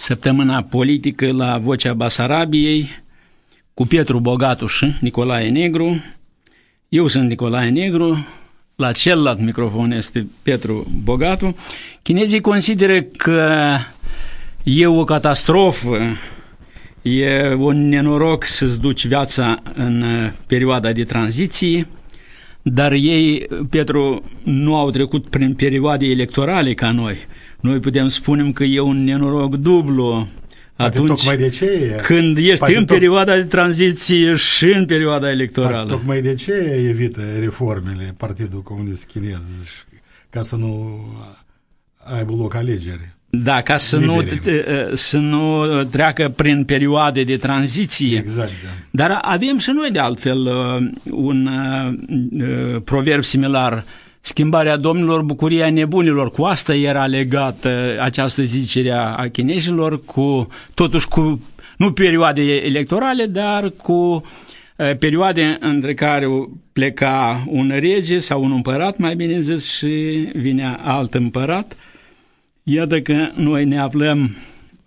Săptămâna politică la Vocea Basarabiei cu Pietru Bogatuș și Nicolae Negru. Eu sunt Nicolae Negru, la celălalt microfon este Pietru Bogatu. Chinezii consideră că e o catastrofă, e un nenoroc să-ți duci viața în perioada de tranziție, dar ei, Petru, nu au trecut prin perioade electorale ca noi. Noi putem spune că e un nenoroc dublu atunci tocmai de ce e. când ești Poate în tot- perioada de tranziție și în perioada electorală. Tocmai de ce evită reformele Partidul Comunist Chinez și- ca să nu aibă loc alegeri. Da, ca să nu, Liderii. să nu treacă prin perioade de tranziție. Exact, da. Dar avem și noi de altfel uh, un uh, uh, proverb similar. Schimbarea domnilor, bucuria nebunilor. Cu asta era legată această zicere a a chinezilor, cu, totuși cu, nu perioade electorale, dar cu uh, perioade între care pleca un rege sau un împărat, mai bine zis, și vinea alt împărat. Iată că noi ne aflăm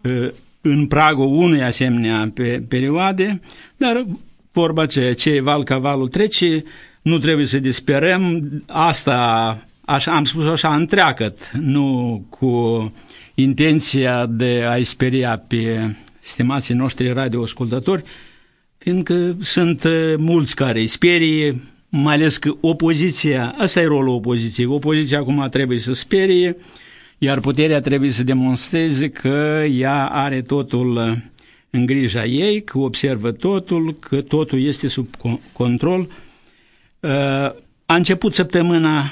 uh, în pragul unei asemenea pe perioade, dar vorba ce, ce e val ca valul trece, nu trebuie să disperăm, asta așa, am spus așa întreagăt, nu cu intenția de a-i speria pe stimații noștri radioascultători, fiindcă sunt uh, mulți care îi sperie, mai ales că opoziția, ăsta e rolul opoziției, opoziția acum trebuie să sperie, iar puterea trebuie să demonstreze că ea are totul uh, în grija ei, că observă totul, că totul este sub co- control. Uh, A început săptămâna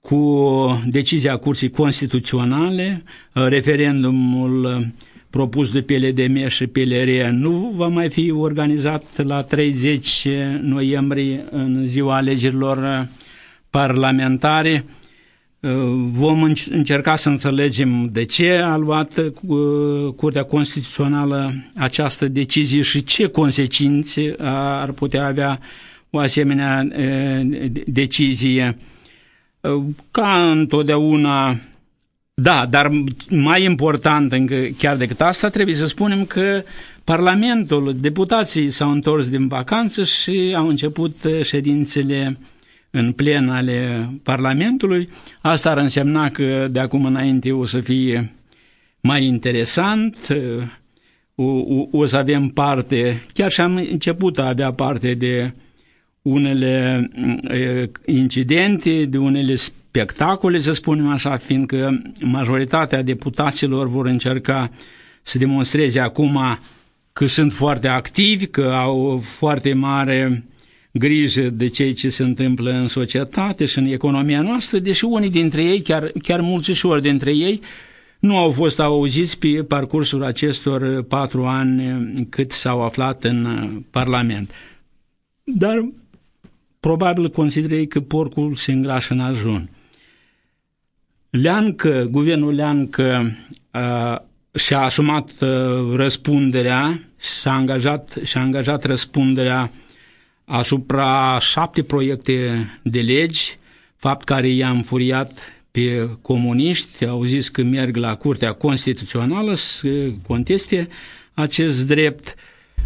cu decizia Curții Constituționale, uh, referendumul uh, propus de PLDM și PLR nu va mai fi organizat la 30 noiembrie în ziua alegerilor uh, parlamentare. Uh, Vom înc- încerca să înțelegem de ce a luat uh, Curtea Constituțională această decizie și ce consecințe ar putea avea o asemenea uh, decizie. Uh, Ca întotdeauna, da, dar mai important încă chiar decât asta, trebuie să spunem că Parlamentul, deputații s-au întors din vacanță și au început uh, ședințele în plen ale Parlamentului. Asta ar însemna că de acum înainte o să fie mai interesant, uh, o, o, o să avem parte, chiar și am început a avea parte de unele e, incidente, de unele spectacole, să spunem așa, fiindcă majoritatea deputaților vor încerca să demonstreze acum că sunt foarte activi, că au foarte mare grijă de ceea ce se întâmplă în societate și în economia noastră, deși unii dintre ei, chiar, chiar mulțișori dintre ei, nu au fost auziți pe parcursul acestor patru ani cât s-au aflat în Parlament. Dar probabil consideră ei că porcul se îngrașă în ajun. Leancă, guvernul Leancă uh, și-a asumat uh, răspunderea și s-a angajat, și-a angajat răspunderea asupra șapte proiecte de legi, fapt care i-a înfuriat pe comuniști, au zis că merg la Curtea Constituțională să conteste acest drept.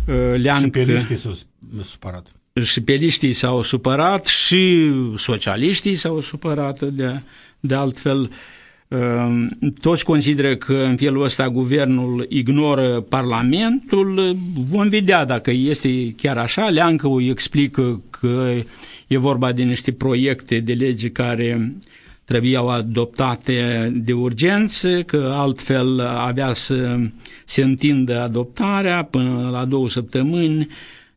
Uh, Leancă, Și pe liștii s-au supărat. Și peliștii s-au supărat și socialiștii s-au supărat de, de altfel. uh, Toți consideră că în felul ăsta guvernul ignoră Parlamentul. Vom vedea dacă este chiar așa. Leancă o explică că e vorba de niște proiecte de lege care trebuiau adoptate de urgență, că altfel avea să se întindă adoptarea până la două săptămâni,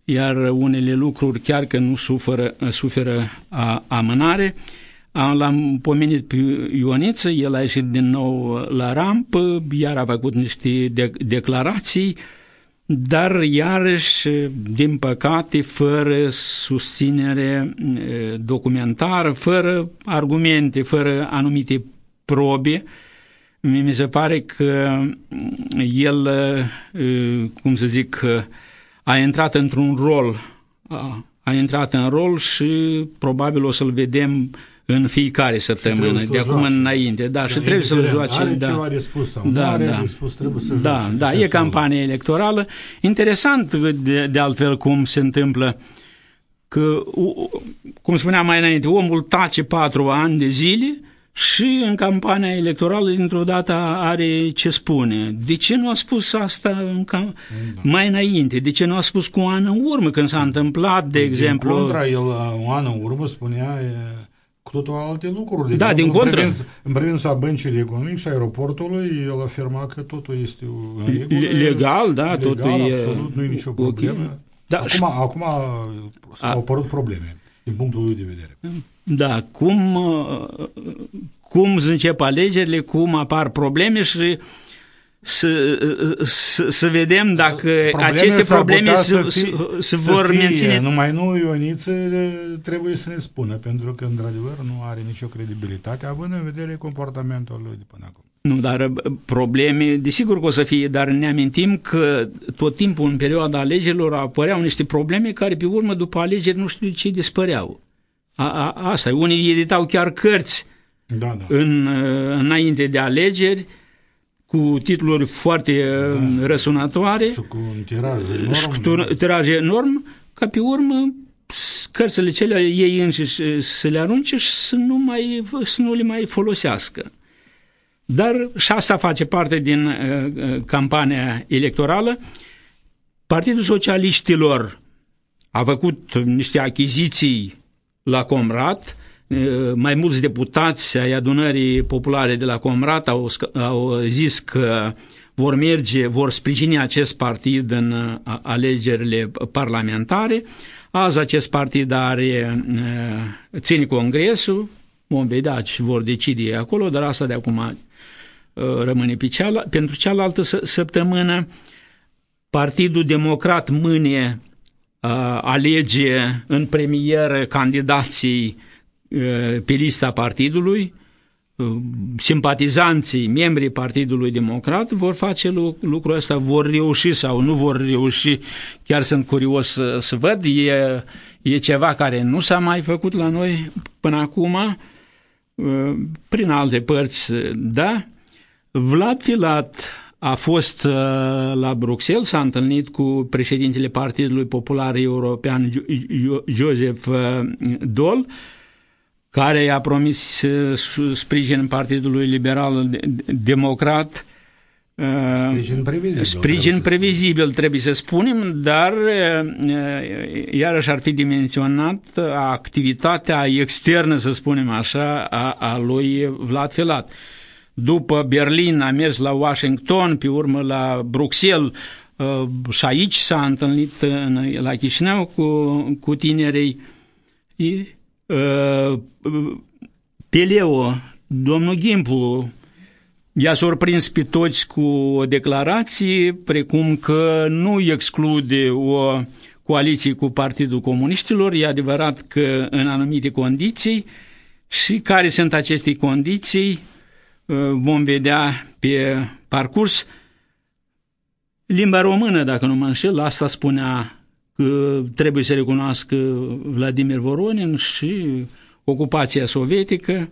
iar unele lucruri chiar că nu suferă, suferă a, amânare. Am- L-am pomenit pe Ioniță, el a ieșit din nou la rampă, iar a făcut niște de- declarații, dar iarăși, din păcate, fără susținere eh, documentară, fără argumente, fără anumite probe, mi mi se pare că el, eh, cum să zic, eh, a intrat într-un rol, a, a intrat în rol și probabil o să-l vedem în fiecare săptămână, trebuie de să-l acum joace. înainte. Da, și Că trebuie să-l indiferent, joace. Are da. ceva de spus sau nu Da, are da. de spus, trebuie să Da, joace. da, acest e rol. campanie electorală. Interesant de, de altfel cum se întâmplă că, u- cum spuneam mai înainte, omul tace patru ani de zile și în campania electorală dintr-o dată are ce spune. De ce nu a spus asta în cam... mai înainte? De ce nu a spus cu un an în urmă când s-a întâmplat, de exemplu... Din contra, el la un an în urmă spunea e, cu totul alte lucruri. De Da, exemplu, din în contră. privința- În privința băncii economic și aeroportului, el afirma că totul este în regulă. Le- legal, da, legal, totul e absolut, nu e nicio ok. problemă. Da, acum, și- acum s-au apărut probleme, din punctul lui de vedere. Da, cum, uh, cum încep alegerile, cum apar probleme și să, să, să vedem dacă Problemele aceste s-ar probleme putea se, să se, fie- se să vor fie, menține. Numai nu Ioniță trebuie să ne spună, pentru că, într-adevăr, nu are nicio credibilitate, având în vedere comportamentul lui de până acum. Nu, dar uh, probleme, desigur că o să fie, dar ne amintim că tot timpul în perioada alegerilor apăreau niște probleme care pe urmă după alegeri nu știu de ce dispăreau. A, a, asta, e. unii editau chiar cărți Da, da. în, uh, înainte de alegeri cu titluri foarte da. răsunătoare Și cu un tiraj enorm. și cu un tiraj enorm, ca pe urmă s- cărțile cele ei înșiși să le arunce și să nu, mai, să nu le mai folosească. Dar și asta face parte din uh, uh, campania electorală. Partidul Socialiștilor a făcut niște achiziții la Comrat, uh, mai mulți deputați ai adunării populare de la Comrat au, sc- au zis că vor merge, vor sprijini acest partid în uh, alegerile parlamentare. Azi acest partid are, uh, ține congresul, vom vedea ce vor decide ei acolo, dar asta de acum uh, rămâne pe ceala, pentru cealaltă să- săptămână. Partidul Democrat mâine uh, alege în premieră candidații uh, pe lista partidului, uh, simpatizanții, membrii Partidului Democrat vor face lu- lucrul ăsta, vor reuși sau nu vor reuși, chiar sunt curios să, să văd, e, e ceva care nu s-a mai făcut la noi până acum, uh, prin alte părți, da. Vlad Filat a fost uh, la Bruxelles, s-a întâlnit cu președintele Partidului Popular European, Jo- Jo- Joseph uh, Dol, care i-a promis uh, su- sprijin Partidului Liberal De- Democrat. uh, Sprijin previzibil. Sprijin trebuie să previzibil, trebuie să spunem, dar uh, iarăși ar fi dimensionat activitatea externă, să spunem așa, a, a lui Vlad Filat. După Berlin a mers la Washington, pe urmă la Bruxelles uh, și aici s-a întâlnit în, la Chișinău cu, cu tinerii. E, uh, Peleu, domnul Gimplu, i-a surprins pe toți cu o declarație, precum că nu exclude o coaliție cu Partidul Comuniștilor, e adevărat că în anumite condiții și care sunt aceste condiții uh, vom vedea pe parcurs. Limba română, dacă nu mă înșel, asta spunea că trebuie să recunoască Vladimir Voronin și ocupația sovietică.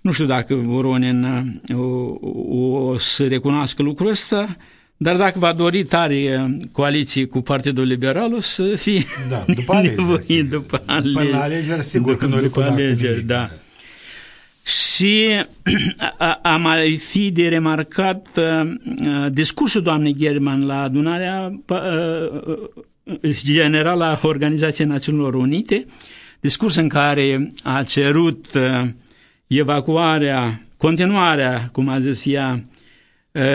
Nu știu dacă Voronin uh, o, o să recunoască lucrul ăsta, dar dacă va dori tare coaliție cu Partidul Liberal, o să fie Da, după alegeri, nevoie sigur. după Până alegeri. la alegeri, sigur că nu După recunoaște alegeri, nimic. da. Și a, a mai fi de remarcat uh, discursul doamnei German la adunarea uh, generală a Organizației Națiunilor Unite, discurs în care a cerut uh, evacuarea, continuarea, cum a zis ea,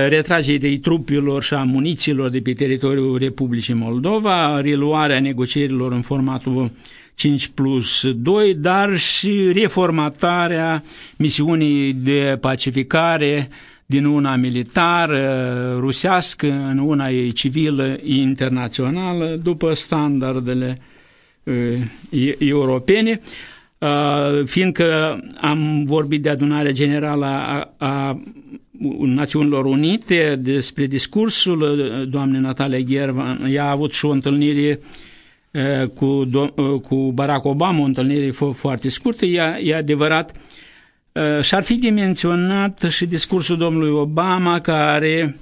retragerii trupilor și a muniților de pe teritoriul Republicii Moldova, reluarea negocierilor în formatul 5 plus 2, dar și reformatarea misiunii de pacificare din una militară, rusească, în una ei civilă internațională, după standardele uh, europene, uh, fiindcă am vorbit de adunarea generală a, a Națiunilor Unite despre discursul uh, doamnei Natalia Ghervan, ea a avut și o întâlnire uh, cu, uh, cu Barack Obama, o întâlnire foarte scurtă, e, e adevărat, și ar fi dimenționat și discursul domnului Obama care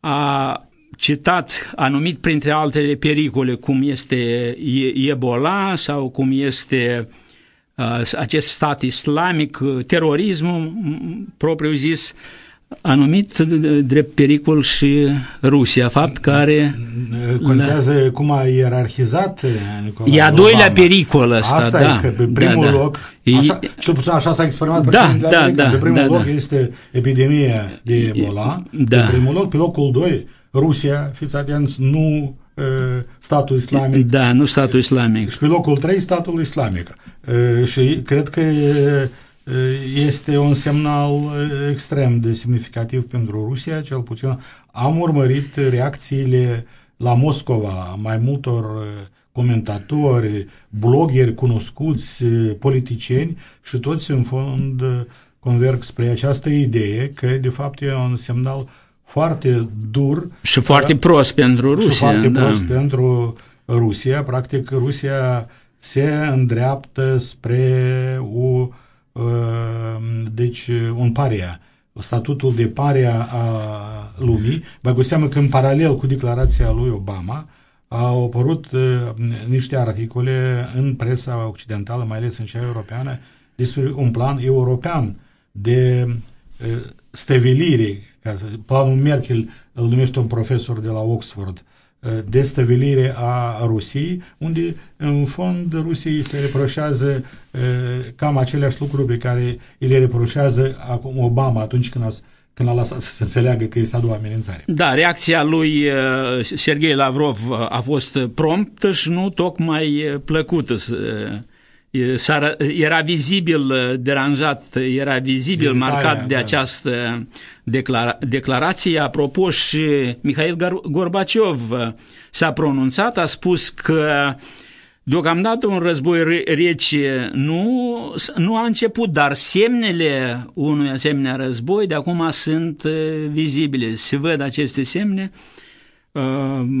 a citat, a numit printre altele pericole cum este Ebola sau cum este acest stat islamic, terorismul propriu zis, a numit drept pericol și Rusia, fapt care... Contează la... cum a ierarhizat Nicolae E a doilea Obama. pericol ăsta, Asta da. e că pe primul da, da. loc, așa, cel puțin așa s-a exprimat da, da, da, pe primul da, loc da. este epidemia de Ebola, da. pe primul loc, pe locul 2, Rusia, fiți atenți, nu statul islamic. Da, nu statul islamic. Și pe locul 3, statul islamic. Și cred că este un semnal extrem de semnificativ pentru Rusia, cel puțin am urmărit reacțiile la Moscova mai multor comentatori, blogeri cunoscuți, politicieni și toți în fond converg spre această idee că de fapt e un semnal foarte dur și foarte prost pentru Rusia. Și foarte da. prost pentru Rusia. Practic Rusia se îndreaptă spre o deci un paria, statutul de paria a lumii, băgă seamă că în paralel cu declarația lui Obama au apărut niște articole în presa occidentală, mai ales în cea europeană, despre un plan european de stăvilire, ca să, planul Merkel îl numește un profesor de la Oxford, destăvilire a Rusiei, unde în fond Rusiei se reproșează cam aceleași lucruri pe care îi le reproșează acum Obama atunci când a când a lăsat să se înțeleagă că este a doua amenințare. Da, reacția lui Sergei Lavrov a fost promptă și nu tocmai plăcută era vizibil deranjat, era vizibil Din marcat Italia, de da. această declara- declarație. Apropo, și Mihail Gorbaciov s-a pronunțat, a spus că Deocamdată un război rece nu, nu a început, dar semnele unui asemenea război de acum sunt vizibile. Se văd aceste semne,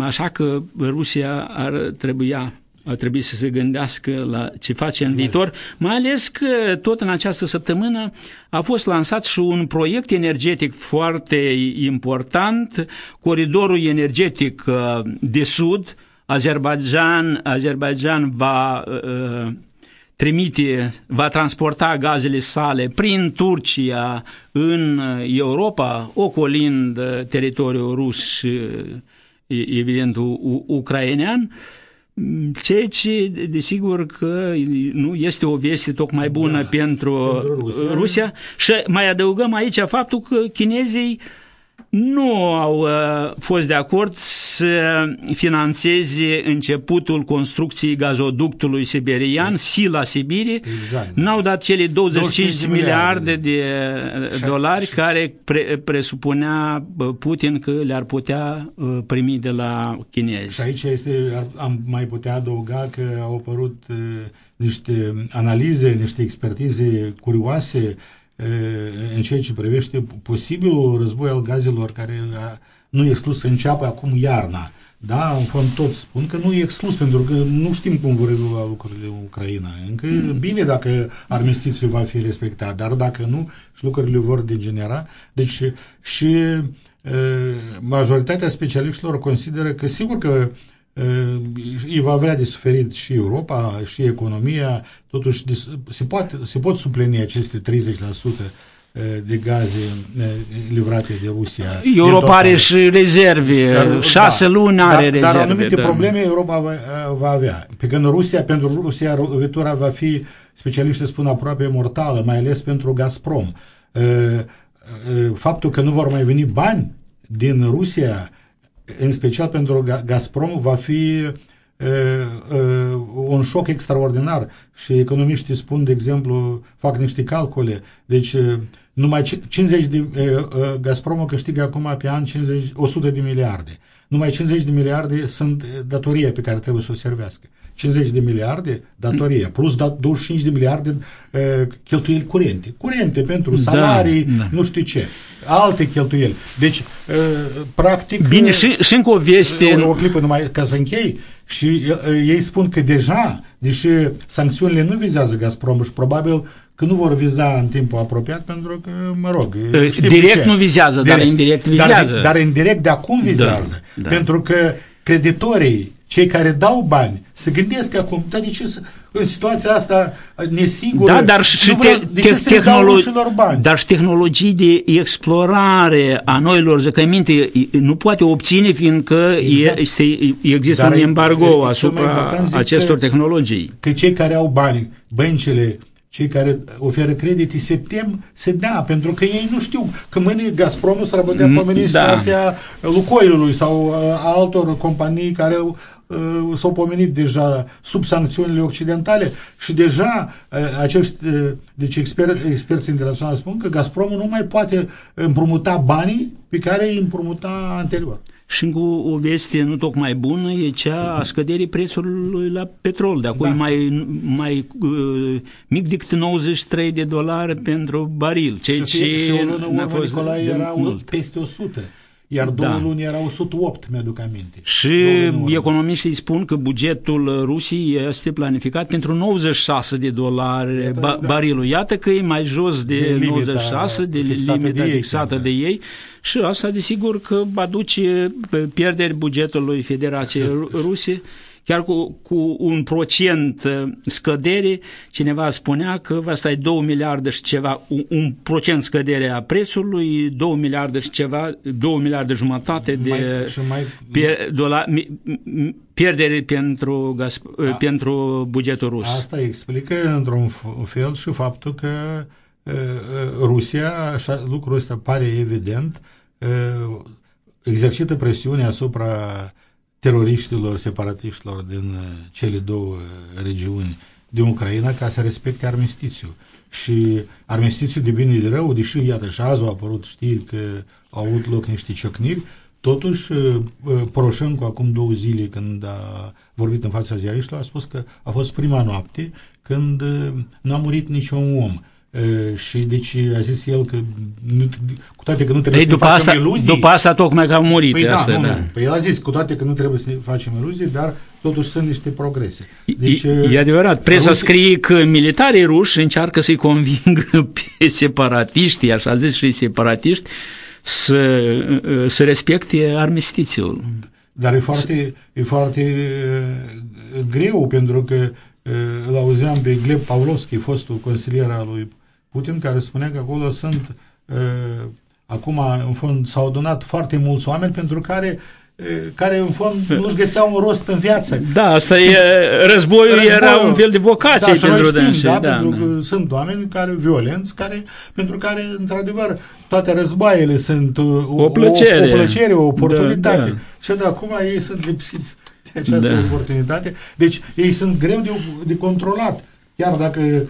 așa că Rusia ar trebuia ar trebui să se gândească la ce face în viitor, mai ales că tot în această săptămână a fost lansat și un proiect energetic foarte important, coridorul energetic de sud, Azerbaijan, Azerbaijan va uh, trimite, va transporta gazele sale prin Turcia în Europa, ocolind teritoriul rus și evident ucrainean, Ceea ce, desigur că nu este o veste tocmai bună da, pentru, pentru Rusia. Rusia și mai adăugăm aici faptul că chinezii nu au uh, fost de acord să financeze începutul construcției gazoductului siberian, Sila Sibirii. Exact. N-au dat cele 25, 25 miliarde de uh, dolari și, care pre, presupunea Putin că le-ar putea uh, primi de la chinezi. Și aici este, am mai putea adăuga că au apărut uh, niște analize, niște expertize curioase în ceea ce privește posibilul război al gazelor care nu e exclus să înceapă acum iarna. Da, în fond toți spun că nu e exclus pentru că nu știm cum vor evolua lucrurile în Ucraina. Încă mm. bine dacă armistițiul va fi respectat, dar dacă nu și lucrurile vor degenera. Deci și e, majoritatea specialiștilor consideră că sigur că îi va vrea de suferit și Europa, și economia, totuși se, poate, se pot suplini aceste 30% de gaze livrate de Rusia. Europa are și rezerve, dar, șase da, luni are dar, rezerve. Dar anumite da. probleme Europa va, va avea. Pe când Rusia, pentru Rusia, lovitura va fi, specialiștii spun, aproape mortală, mai ales pentru Gazprom. uh, faptul că nu vor mai veni bani din Rusia, în special pentru Gazprom, va fi un șoc extraordinar și economiștii spun, de exemplu, fac niște calcule. Deci, numai 50 de, Gazpromul câștigă acum pe an 50, 100 de miliarde. Numai 50 de miliarde sunt datoria pe care trebuie să o servească. 50 de miliarde datorie, mm. plus 25 de miliarde uh, cheltuieli curente. Curente pentru da, salarii, da, da. nu știu ce. Alte cheltuieli. Deci, uh, practic... Bine, și, și încă o veste... O, o clipă numai ca să închei. Și uh, ei spun că deja, deși sancțiunile nu vizează Gazprom și probabil că nu vor viza în timpul apropiat pentru că, mă rog... Direct nu vizează, direct. dar indirect vizează. Dar, dar indirect de acum vizează. Da, da. Pentru că creditorii cei care dau bani se gândesc acum, dar de ce să, în situația asta nesigură, da, dar și vreau, te, te, tehnolo- bani? Dar și tehnologii de explorare a noilor zăcăminte nu poate obține fiindcă exact. este, există dar un embargo e, asupra acestor tehnologii. Că cei care au bani, băncile, cei care oferă credite se tem să dea, pentru că ei nu știu că mâine Gazpromul s-ar putea mm, pomeni da. situația Lucoilului sau uh, a altor companii care uh, s-au pomenit deja sub sancțiunile occidentale și deja uh, acești deci exper, experți internaționali spun că Gazpromul nu mai poate împrumuta banii pe care îi împrumuta anterior. Și cu o veste nu tocmai bună e cea a scăderii prețului la petrol. De acum da. mai, mai uh, mic decât 93 de dolari pentru baril. Ceea și, ce și o lună urmă, fost Nicolae, era mult. peste 100. Iar două da. luni era 108, mi-aduc aminte. Și economiștii spun că bugetul Rusiei este planificat pentru 96 de dolari Iată, ba, da. barilul. Iată că e mai jos de, de 96, de limita de fixată de ei și asta desigur că aduce pierderi bugetului Federației Rusie chiar cu, cu un procent uh, scădere, cineva spunea că va stai 2 miliarde și ceva, un, un procent scădere a prețului, 2 miliarde și ceva, 2 miliarde jumătate de mai, mai, pe, dola, pierdere pentru, gaz, a, pentru bugetul rus. Asta explică într-un fel și faptul că uh, uh, Rusia, așa, lucrul ăsta pare evident, exercită presiune asupra teroriștilor, separatiștilor din uh, cele două uh, regiuni din Ucraina ca să respecte armistițiul. Și armistițiul de bine de rău, deși, iată, și azi au apărut știri că au avut loc niște ciocniri, totuși uh, Poroșencu acum două zile când a vorbit în fața ziariștilor a spus că a fost prima noapte când nu a murit niciun om și deci a zis el că nu, cu toate că nu trebuie Ei, să după ne facem asta, iluzii după asta tocmai că a murit păi asta, da, nu, da. Nu. Păi el a zis cu toate că nu trebuie să ne facem iluzii dar totuși sunt niște progrese deci, e, e adevărat, presa Rusia... scrie că militarii ruși încearcă să-i convingă pe separatiști așa zis și separatiști să, să respecte armistițiul dar e foarte, e foarte greu pentru că îl auzeam pe Gleb Pavlovski, fostul consilier al lui Putin, care spunea că acolo sunt uh, acum, în fond, s-au adunat foarte mulți oameni pentru care care în fond nu-și găseau un rost în viață. Da, asta e, războiul, războiul era un fel de vocație da, pentru dânsi. Da, da, pentru da. că sunt oameni care violenți, care, pentru care, într-adevăr, toate războaiele sunt o, o plăcere, o, o, plăcere, o oportunitate. Da, da. Și de acum ei sunt lipsiți de această da. oportunitate. Deci ei sunt greu de, de controlat. Chiar dacă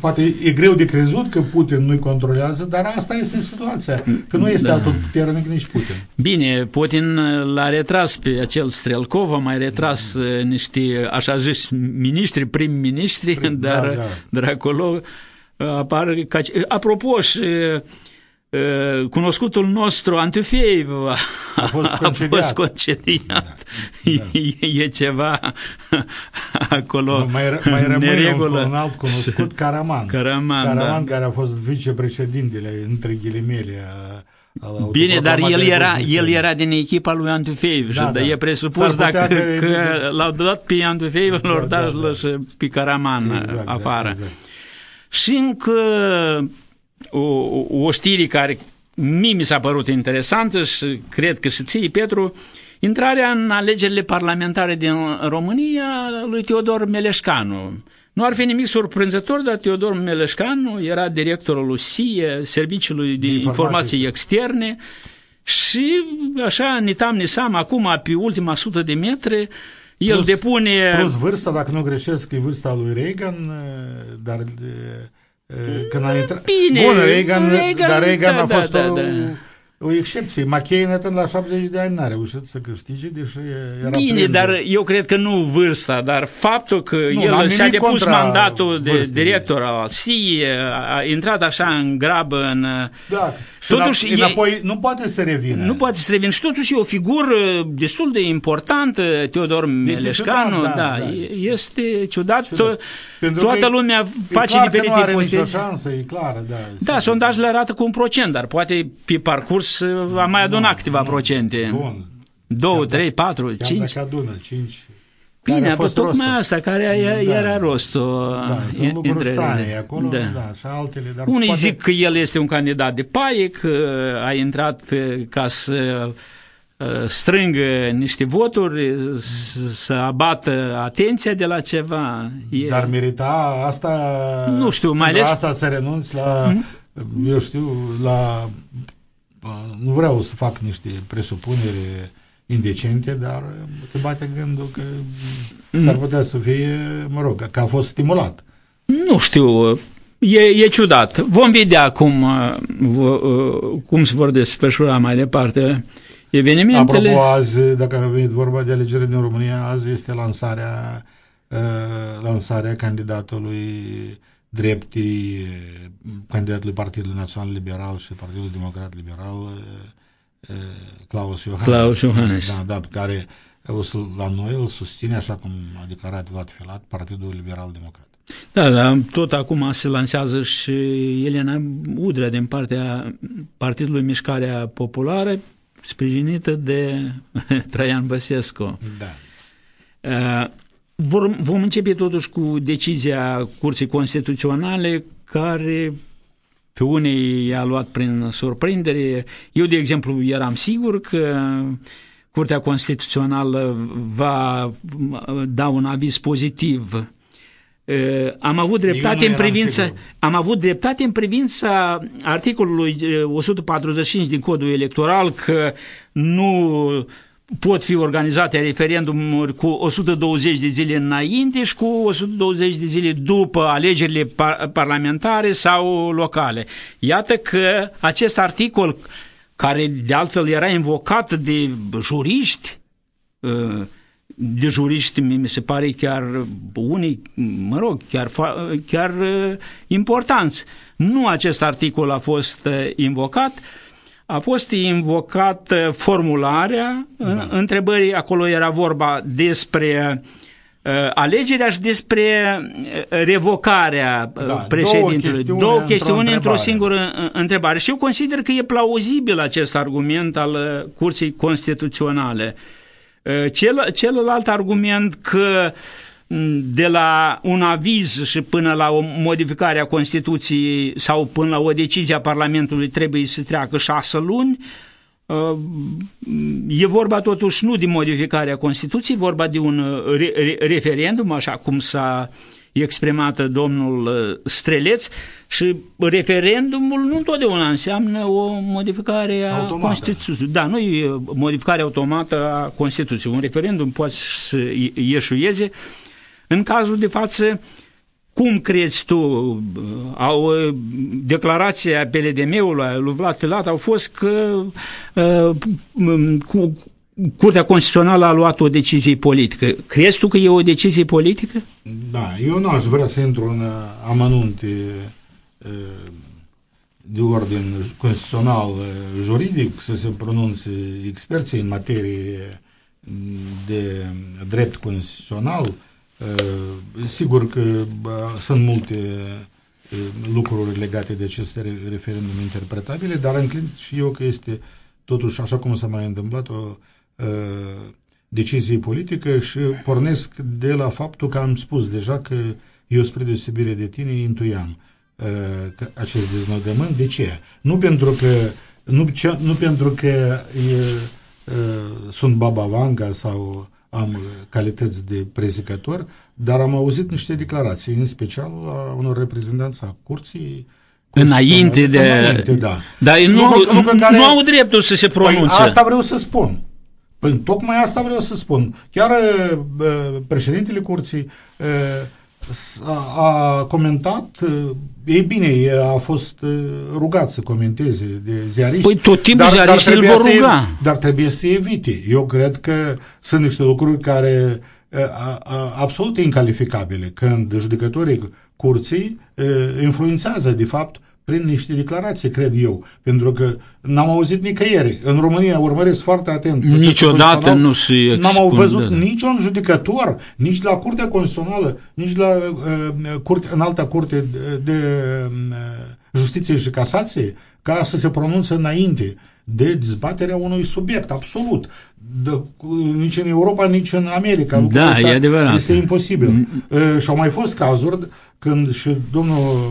poate e greu de crezut că Putin nu-i controlează, dar asta este situația, că nu este da. atât puternic nici Putin. Bine, Putin l-a retras pe acel Strelkov, a mai retras da. niște, așa zis, miniștri, prim-ministri, Prim, dar, da, da. dar acolo apar... Ca, apropo, și Uh, cunoscutul nostru Antufeiv a fost concediat. A fost concediat. Da, da. E, e ceva acolo nu, mai, mai rămâne un, un alt cunoscut, Caraman. Caraman, Caraman da. care a fost vicepreședintele, între ghilimele, a, Bine, dar el era, el era din echipa lui Antufeiv da, și da. e presupus dacă că, că l-au dat pe Antufeiv, da, l-au da, dat da, da. pe Caraman exact, afară. Da, exact. Și încă o, o știre care mie mi s-a părut interesantă și cred că și ție, Petru, intrarea în alegerile parlamentare din România lui Teodor Meleșcanu. Nu ar fi nimic surprinzător, dar Teodor Meleșcanu era directorul lui SIE, Serviciului de Informații, Informații Externe, și așa, nitam nisam, acum, pe ultima sută de metri, el plus, depune... Plus vârsta, dacă nu greșesc, e vârsta lui Reagan, dar când a intrat... Bine, Bun, Reagan, Reagan, dar Reagan da, a fost da, o... da, da o excepție. McCain atât la 70 de ani n-a reușit să câștige, deși era Bine, plin dar de... eu cred că nu vârsta, dar faptul că Nu, el n-am și-a nimic depus contra mandatul de vârstei. director al SIE, a intrat așa în grabă în... Da, și Totuși, înap- înapoi nu poate să revină. Nu poate să revin. Și totuși e o figură destul de importantă, Teodor Meleșcanu, ciudat, da, da, da. este ciudat. Ciudat. To- Pentru Toată că lumea e face clar că diferite nu are nicio ipoteze. șansă, e clar, da. Da, sondajele arată cu un procent, dar poate pe parcurs uh, a mai adunat câteva procente. Bun. 2, Chiar 3, dacă- 4, Chiar 5. dacă adună 5... Bine, care a fost tocmai rostul. asta care a- Da. era rostul Da, uh, sunt lucruri intrările. strane acolo, da. da, și altele, dar Unii poate... zic că el este un candidat de paie, că a intrat uh, ca să uh, strângă niște voturi, s- să abată atenția de la ceva. E... Dar merita asta... Nu știu, mai pentru ales- asta să renunți la, eu știu, la... Nu vreau să fac niște presupuneri indecente, dar te bate gândul că s-ar putea să fie, mă rog, că a fost stimulat. Nu știu, e, e ciudat. Vom vedea cum, uh, vo- uh, cum se vor desfășura mai departe evenimentele. Apropo, azi, dacă a venit vorba de alegere din România, azi este lansarea, uh, lansarea candidatului dreptii, uh, candidatului Partidului Național Liberal și Partidul Democrat Liberal, uh, uh, Claus Iohannis. Claus Iohannis. Da, da, pe care o să, la noi îl susține, așa cum a declarat Vlad Filat, Partidul Liberal Democrat. Da, da, tot acum se lansează și Elena Udrea din partea Partidului Mișcarea Populară, sprijinită de Traian Băsescu. Da. Uh, vor- Vom începe totuși cu decizia Curții Constituționale care pe unei i-a luat prin surprindere. Eu, de exemplu, eram sigur că Curtea Constituțională va da un aviz pozitiv Uh, am avut dreptate nu în eram privința sigur. am avut dreptate în privința articolului uh, 145 din codul electoral că nu pot fi organizate referendumuri cu 120 de zile înainte și cu 120 de zile după alegerile par- parlamentare sau locale. Iată că acest articol, care de altfel era invocat de juriști, uh, de juriști, mi mi se pare chiar unii, mă rog, chiar, fa- chiar uh, importanți. Nu acest articol a fost uh, invocat, a fost invocat uh, formularea da. întrebării, acolo era vorba despre uh, alegerea și despre uh, revocarea uh, Da, președintelui. două chestiuni două într-o chestiuni într-o întrebare. singură uh, întrebare. Și eu consider că e plauzibil acest argument al uh, Curții Constituționale. Uh, Cel, celălalt argument că m, de la un aviz și până la o modificare a Constituției sau până la o decizie a Parlamentului trebuie să treacă șase luni, uh, e vorba totuși nu de modificarea Constituției, e vorba de un uh, re- re- referendum, așa cum s-a exprimat domnul uh, Streleț și referendumul nu întotdeauna înseamnă o modificare a Automată. Constituției. Da, nu e modificare automată a Constituției. Un referendum poate să ieșuieze. În cazul de față, cum crezi tu, au, uh, declarația PLDM-ului, a lui Vlad Filat, au fost că uh, m- cu, Curtea Constituțională a luat o decizie politică. Crezi tu că e o decizie politică? Da, eu nu aș vrea să intru în uh, amănunte uh, de ordin constituțional uh, juridic, să se pronunțe experții în materie de drept constituțional. Uh, Sigur că bă, sunt multe uh, lucruri legate de aceste re- referendum interpretabile, dar înclin și eu că este totuși, așa cum s-a mai întâmplat, o uh, decizie politică și pornesc de la faptul că am spus deja că eu, spre deosebire de tine, intuiam uh, că acest deznodământ. De ce? Nu pentru că nu, ce, nu pentru că e, uh, sunt Baba Vanga sau am calități de prezicător, dar am auzit niște declarații, în special a unor reprezentanți a curții Înainte de... Înainte, da. Dar nu, Lucru- lucru care- nu au dreptul să se pronunțe. Păi asta vreau să spun. Păi tocmai asta vreau să spun. Chiar uh, președintele curții uh, s- a, a comentat, uh, ei bine, e- a fost uh, rugat să comenteze de ziariști. Păi tot timpul ziariștii îl trebuia vor să ruga. Dar trebuie să evite. Eu cred că sunt niște lucruri care uh, a, a, absolut incalificabile când judecătorii curții uh, influențează, de fapt, prin niște declarații, cred eu, pentru că n-am auzit nicăieri. În România urmăresc foarte atent. procesul Niciodată constituțional. nu se N-am au expune, văzut da. niciun judecător, nici la Curtea Constituțională, nici la uh, curte, în alta curte de, de uh, justiție și casație, ca să se pronunțe înainte de dezbaterea unui subiect, absolut. De, cu- nici în Europa, nici în America. Lucrul Da, ăsta e adevărat. Este imposibil. Uh, și au mai fost cazuri când și domnul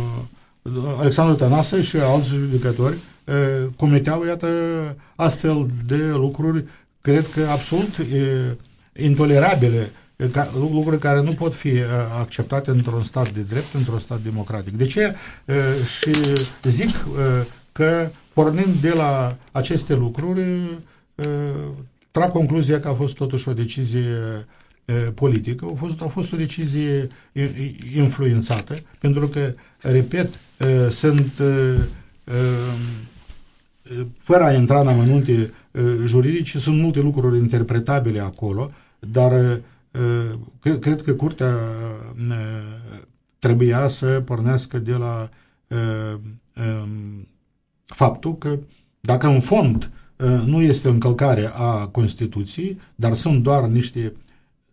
Alexandru Tănase și alți judecători uh, cometeau, iată, astfel de lucruri, cred că absolut uh, intolerabile, uh, ca, lucruri care nu pot fi uh, acceptate într-un stat de drept, într-un stat democratic. De ce? Uh, și zic uh, că pornind de la aceste lucruri, uh, trag concluzia că a fost totuși o decizie uh, politică, a fost, a fost o decizie i- i- influențată, pentru că, repet, uh, sunt uh, uh, fără a intra în amănunte uh, juridice, sunt multe lucruri interpretabile acolo, dar uh, cred, cred că curtea uh, trebuia să pornească de la uh, um, faptul că dacă în fond uh, nu este o încălcare a Constituției, dar sunt doar niște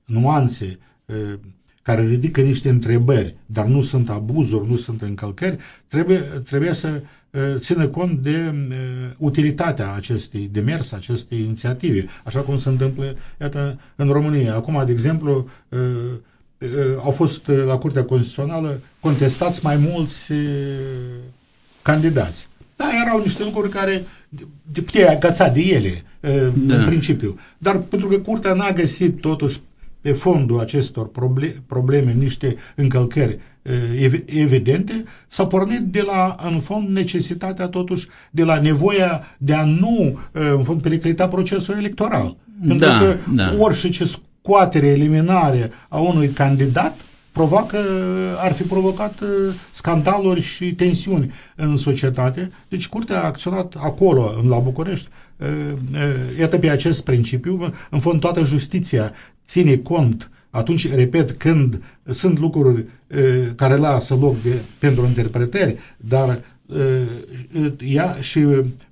nuanțe uh, care ridică niște întrebări, dar nu sunt abuzuri, nu sunt încălcări, trebuie, trebuie să uh, țină cont de uh, utilitatea acestei demers, acestei inițiative, așa cum se întâmplă, iată, în România. Acum, de exemplu, uh, uh, au fost uh, la Curtea Constituțională contestați mai mulți uh, candidați. Da, erau niște lucruri care te puteai agăța de ele, uh, Da. în principiu. Dar pentru că curtea n-a găsit totuși pe fondul acestor proble- probleme niște încălcări uh, ev- evidente, s-a pornit de la, în fond, necesitatea totuși, de la nevoia de a nu, uh, în fond, periclita procesul electoral. Pentru Da, că da. orice scoatere, eliminare a unui candidat provoacă, ar fi provocat uh, scandaluri și tensiuni în societate. Deci curtea a acționat acolo, în la București, uh, uh, iată pe acest principiu. În fond, toată justiția ține cont atunci, repet, când sunt lucruri uh, care lasă loc de, pentru interpretări, dar uh, ea și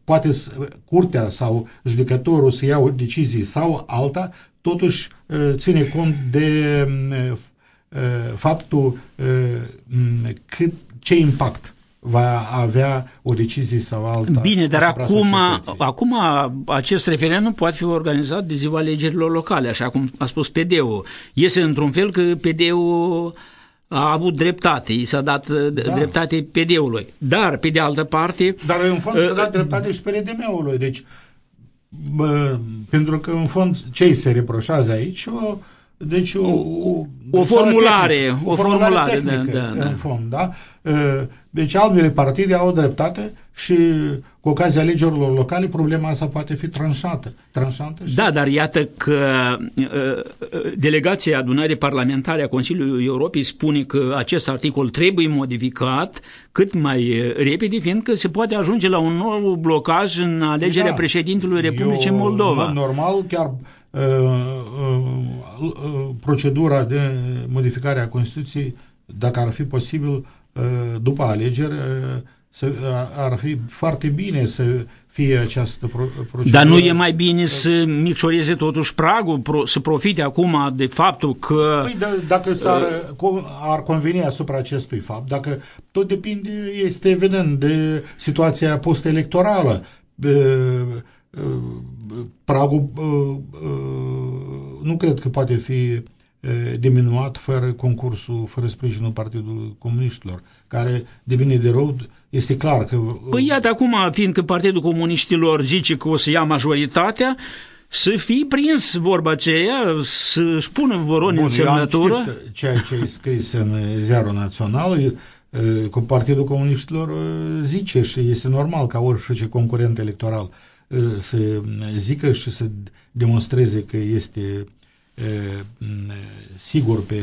poate s- curtea sau judecătorul să ia o decizie sau alta, totuși uh, ține cont de uh, uh, faptul uh, m, cât, ce impact va avea o decizie sau alta. Bine, dar asupra acum, societății. acum acest referendum poate fi organizat de ziua alegerilor locale, așa cum a spus PD-ul. Iese într-un fel că PD-ul a avut dreptate, i s-a dat da. dreptate PD-ului. Dar, pe de altă parte... Dar în fond uh, se da dreptate și PRDM-ului, deci bă, pentru că în fond ce îi se reproșează aici? O, deci o, o, o formulare, tehnică, o formulare, da, tehnică, da, da. în fond, da? Uh, Deci ambele partide au dreptate și cu ocazia alegerilor locale problema asta poate fi tranșată. tranșată și Da, dar iată că uh, uh, delegația adunării parlamentare a Consiliului Europei spune că acest articol trebuie modificat cât mai uh, repede, fiindcă se poate ajunge la un nou blocaj în alegerea Da. președintelui Republicii Eu, Moldova. în mod normal, chiar uh, uh, uh, procedura de modificare a Constituției, dacă ar fi posibil, uh, după alegeri, uh, să, ar fi foarte bine să fie această pro- procedură. Dar nu e mai bine să micșoreze totuși pragul, pro, să profite acum de faptul că... Păi, da, dacă s-ar, cum ar conveni asupra acestui fapt, dacă tot depinde, este evident, de situația post-electorală. E, e, Pragul e, e, nu cred că poate fi e, diminuat fără concursul, fără sprijinul Partidului Comuniștilor, care devine de rău, este clar că... Păi iată acum, fiindcă Partidul Comuniștilor zice că o să ia majoritatea, să fii prins vorba aceea, să-și pună Voronin Bun, în semnătură. Eu am citit ceea ce e scris în ziarul național, cu Partidul Comuniștilor zice și este normal ca orice concurent electoral să zică și să demonstreze că este sigur pe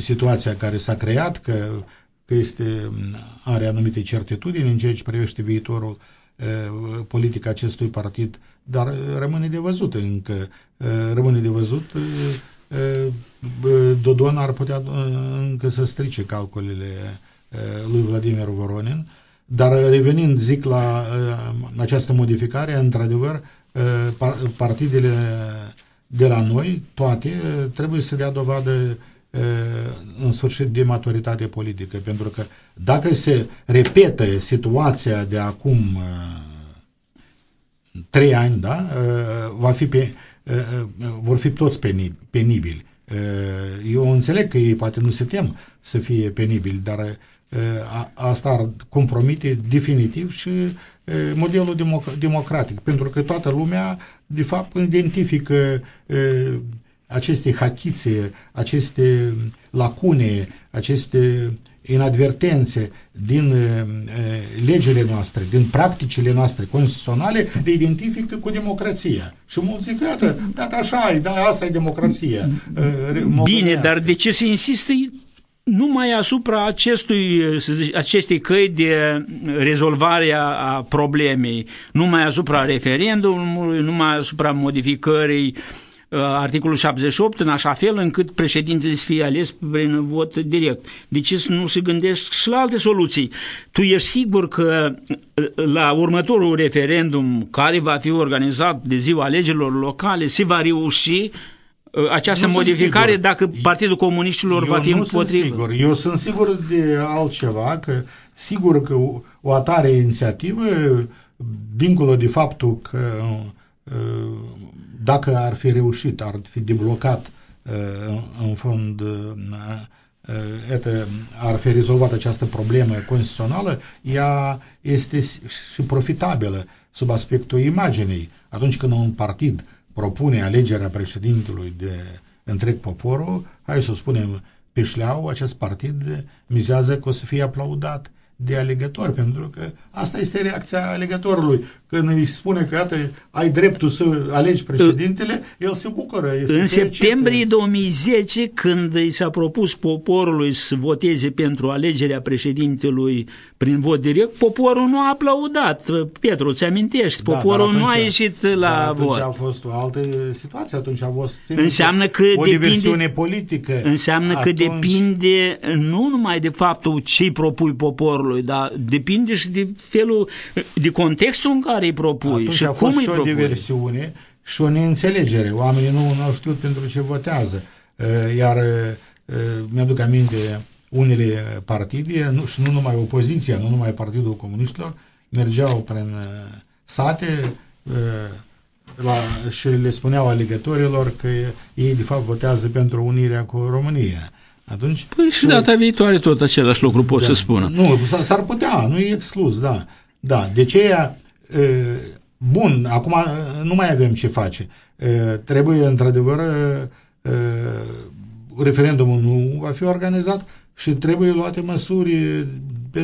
situația care s-a creat, că, că este, are anumite certitudini în ceea ce privește viitorul politic acestui partid, dar rămâne de văzut încă, rămâne de văzut Dodon ar putea încă să strice calculele lui Vladimir Voronin, dar revenind, zic, la această modificare, într-adevăr, partidele de la noi, toate, trebuie să dea dovadă în sfârșit de maturitate politică, pentru că dacă se repetă situația de acum trei ani, da, va fi pe, vor fi toți penibili. Eu înțeleg că ei poate nu se tem să fie penibili, dar asta ar compromite definitiv și modelul democ- democratic, pentru că toată lumea, de fapt, identifică aceste hachițe, aceste lacune, aceste inadvertențe din legile noastre, din practicile noastre constituționale, le identifică cu democrația. Și mulți zic, iată, iată așa e, da, asta e democrația. Bine, dar de ce se insistă numai asupra acestui, acestei căi de rezolvare a problemei, numai asupra referendumului, numai asupra modificării articolul 78 în așa fel încât președintele să fie ales prin vot direct. De ce să nu se gândesc și la alte soluții? Tu ești sigur că la următorul referendum care va fi organizat de ziua alegerilor locale se va reuși această nu modificare dacă Partidul Comuniștilor eu va fi nu împotrivă? Sunt sigur. Eu sunt sigur de altceva, că sigur că o, o atare inițiativă, dincolo de faptul că dacă ar fi reușit, ar fi deblocat în fond Iată, ar fi rezolvat această problemă constituțională, ea este și profitabilă sub aspectul imaginii. Atunci când un partid propune alegerea președintelui de întreg poporul, hai să spunem pe șleau, acest partid mizează că o să fie aplaudat de alegători, pentru că asta este reacția alegătorului. Când îi spune că, iată, ai dreptul să alegi președintele, el se bucură. Este în septembrie 2010, când i s-a propus poporului să voteze pentru alegerea președintelui prin vot direct, poporul nu a aplaudat. Petru, ți amintești? Poporul da, atunci, nu a ieșit la atunci vot. a fost o altă situație, atunci a fost înseamnă că o depinde, diversiune politică. Înseamnă atunci... că depinde nu numai de faptul ce propui poporului, dar depinde și de felul, de contextul în care îi propui Atunci și a cum fost îi și o propui. diversiune și o neînțelegere. Oamenii nu, nu au știut pentru ce votează. Iar mi-aduc aminte unele partide, nu, și nu numai opoziția, nu numai Partidul Comuniștilor, mergeau prin sate la, și le spuneau alegătorilor că ei de fapt votează pentru unirea cu România. Atunci, Păi și data viitoare tot același lucru pot da, să spună. Nu, s-ar putea, nu e exclus, da. Da, de aceea, bun, acum nu mai avem ce face. Trebuie, într-adevăr, referendumul nu va fi organizat și trebuie luate măsuri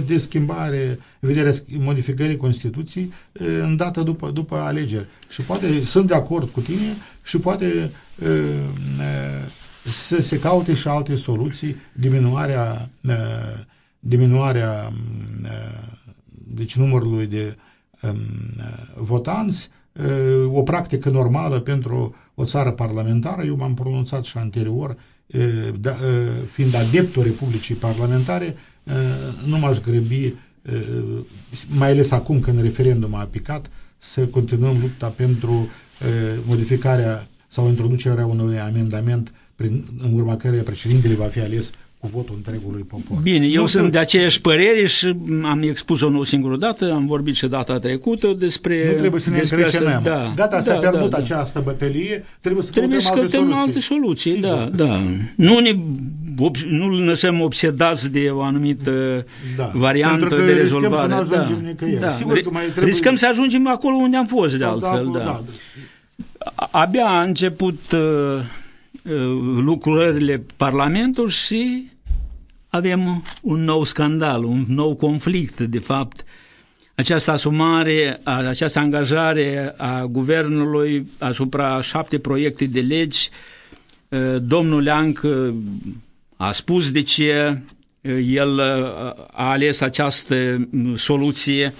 de schimbare, vederea modificării Constituției în dată după, după alegeri. Și poate, sunt de acord cu tine și poate să se caute și alte soluții, diminuarea, diminuarea deci numărului de votanți, o practică normală pentru o țară parlamentară. Eu m-am pronunțat și anterior, da, fiind adeptul Republicii Parlamentare, nu m-aș grăbi, mai ales acum când referendumul a picat, să continuăm lupta pentru modificarea sau introducerea unui amendament prin, în urma căreia președintele va fi ales cu votul întregului popor. Bine, eu nu sunt de aceeași părere și am expus-o nu o singură dată, am vorbit și data trecută despre... Nu trebuie să ne despre asta. încrecenăm. Da, Gata, s-a da, pierdut da, da. această bătălie, trebuie să Trebuie să căutăm alte căutăm soluții. alte soluții, Sigur. da, da. Nu ne ob- nu lăsăm obsedați de o anumită Da. variantă Pentru că de riscăm să rezolvare. nu ajungem da. nicăieri. Da. Sigur că mai trebuie- Riscăm să ajungem acolo unde am fost, de Sau altfel, da, da. da. A- Abia a început uh, uh, lucrările Parlamentului și avem un nou scandal, un nou conflict, de fapt. Această asumare, a- această angajare a guvernului asupra șapte proiecte de legi, uh, domnul Leanc uh, a spus de ce uh, el uh, a ales această mm, soluție.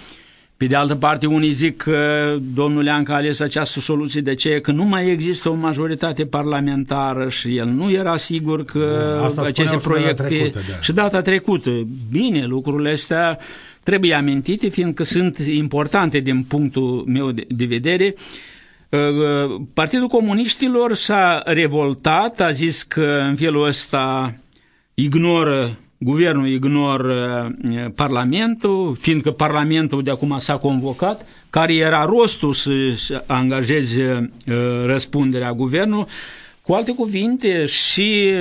Pe de altă parte, unii zic că domnul Leanc a ales această soluție de ce? Că nu mai există o majoritate parlamentară și el nu era sigur că Da, asta aceste spuneau și data proiecte... trecută, da. Și data trecută. Bine, lucrurile astea trebuie amintite, fiindcă sunt importante din punctul meu de, de vedere. Uh, Partidul Comuniștilor s-a revoltat, a zis că în felul ăsta ignoră guvernul ignoră uh, Parlamentul, fiindcă Parlamentul de acum s-a convocat, care era rostul să să angajeze uh, răspunderea guvernului. Cu alte cuvinte, și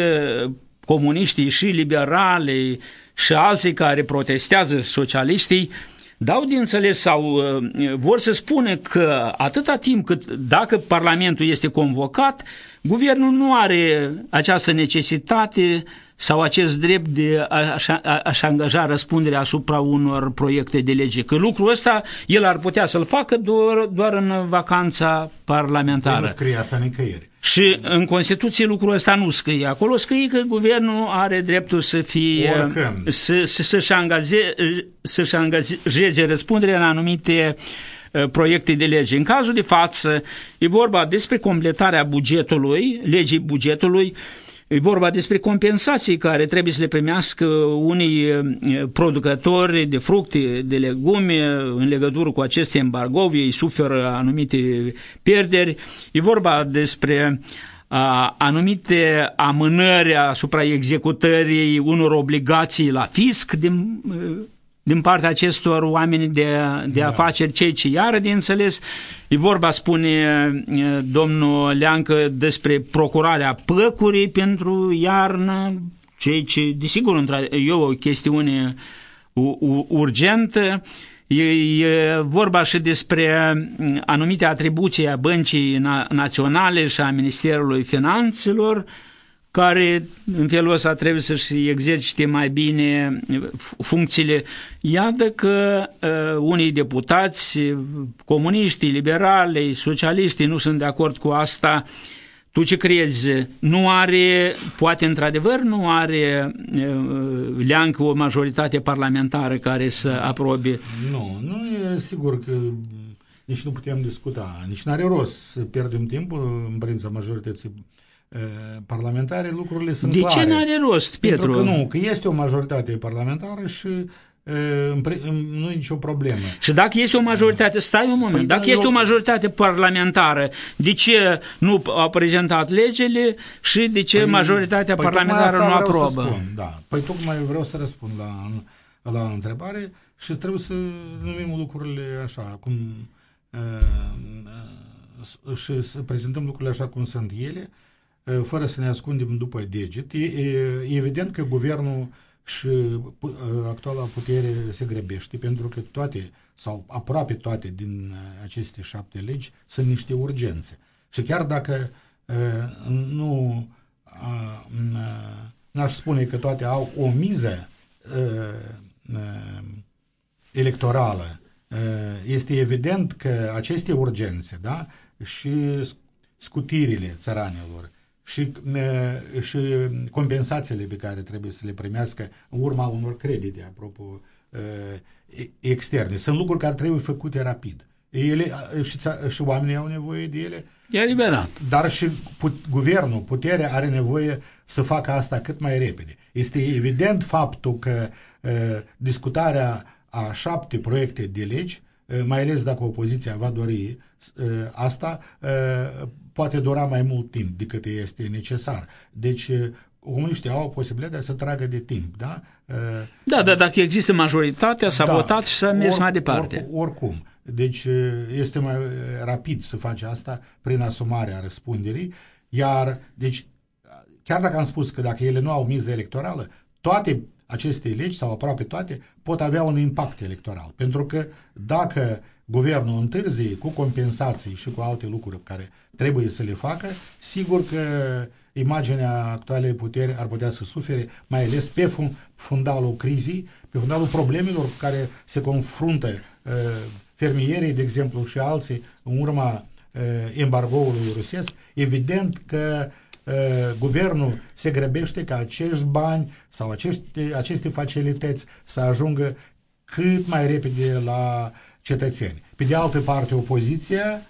uh, comuniștii, și liberalii, și alții care protestează, socialiștii, dau de înțeles sau uh, vor să spună că atâta timp cât dacă Parlamentul este convocat, guvernul nu are această necesitate sau acest drept de a-și, a- a-și angaja răspunderea asupra unor proiecte de lege. Că lucrul ăsta el ar putea să-l facă doar, doar în vacanța parlamentară. Nu scrie asta nicăieri. Și în Constituție lucrul ăsta nu scrie. Acolo scrie că guvernul are dreptul să fie Oricând. să, să, să-și, angaje, să-și angajeze răspunderea în anumite uh, proiecte de lege. În cazul de față e vorba despre completarea bugetului, legii bugetului, E vorba despre compensații care trebuie să le primească unii uh, producători de fructe, de legume în legătură cu aceste embargouri, ei suferă anumite pierderi. E vorba despre a, anumite amânări asupra executării unor obligații la fisc din, uh, din partea acestor oameni de, de da. afaceri, cei ce iară de înțeles. E vorba, spune e, domnul Leancă, despre procurarea păcurii pentru iarnă, cei ce, desigur, într- e o chestiune u- u- urgentă. E, e vorba și despre mm, anumite atribuții a Băncii Na- Naționale și a Ministerului Finanțelor, care în felul ăsta trebuie să-și exercite mai bine f- funcțiile. Iată că uh, unii deputați, uh, comuniștii, liberali, socialiștii nu sunt de acord cu asta. Tu ce crezi? Nu are, poate într-adevăr, nu are uh, leancă o majoritate parlamentară care să aprobe? Nu, nu e sigur că nici nu putem discuta, nici nu are rost să pierdem timpul în privința majorității uh, parlamentare, lucrurile sunt De clare. ce nu are rost, Petru? Pentru că nu, că este o majoritate parlamentară și uh, în pri- în- nu e nicio problemă. Și dacă este o majoritate, stai un moment, Păi dacă da, este eu- o majoritate parlamentară, de ce nu au prezentat legile și de ce majoritatea păi tocmai parlamentară asta nu vreau să aprobă? spun, da. Păi tocmai vreau să răspund la, la întrebare și trebuie să numim lucrurile așa, cum uh, și să prezentăm lucrurile așa cum sunt ele, uh, fără să ne ascundem după deget. E, e, e evident că guvernul și uh, actuala putere se grăbește, pentru că toate, sau aproape toate din uh, aceste șapte legi sunt niște urgențe. Și chiar dacă uh, nu uh, uh, n-aș spune că toate au o miză uh, uh, electorală, uh, este evident că aceste urgențe, da, și scutirile țăranilor, și, uh, și compensațiile pe care trebuie să le primească în urma unor credite, apropo, uh, e- externe. Sunt lucruri care trebuie făcute rapid. Ele, uh, și, ța- și oamenii au nevoie de ele, E adevărat. dar și put, guvernul, puterea are nevoie să facă asta cât mai repede. Este evident faptul că uh, discutarea a șapte proiecte de legi, uh, mai ales dacă opoziția va dori uh, asta, uh, poate dura mai mult timp decât este necesar. Deci, uh, comuniștii au posibilitatea să tragă de timp, da? Da, dar dacă există majoritatea, s-a da. votat și s-a mers Or, mai departe. Or, oricum. Deci este mai rapid să faci asta prin asumarea răspunderii, iar, deci, chiar dacă am spus că dacă ele nu au miză electorală, toate aceste legi, sau aproape toate, pot avea un impact electoral. Pentru că dacă guvernul întârzie cu compensații și cu alte lucruri care trebuie să le facă, sigur că imaginea actualei puteri ar putea să sufere, mai ales pe fundalul crizii, pe fundalul problemelor cu care se confruntă uh, fermierii, de exemplu, și alții în urma uh, embargoului rusesc. Evident că uh, guvernul se grăbește ca acești bani sau acești, aceste facilități să ajungă cât mai repede la cetățeni. Pe de altă parte, opoziția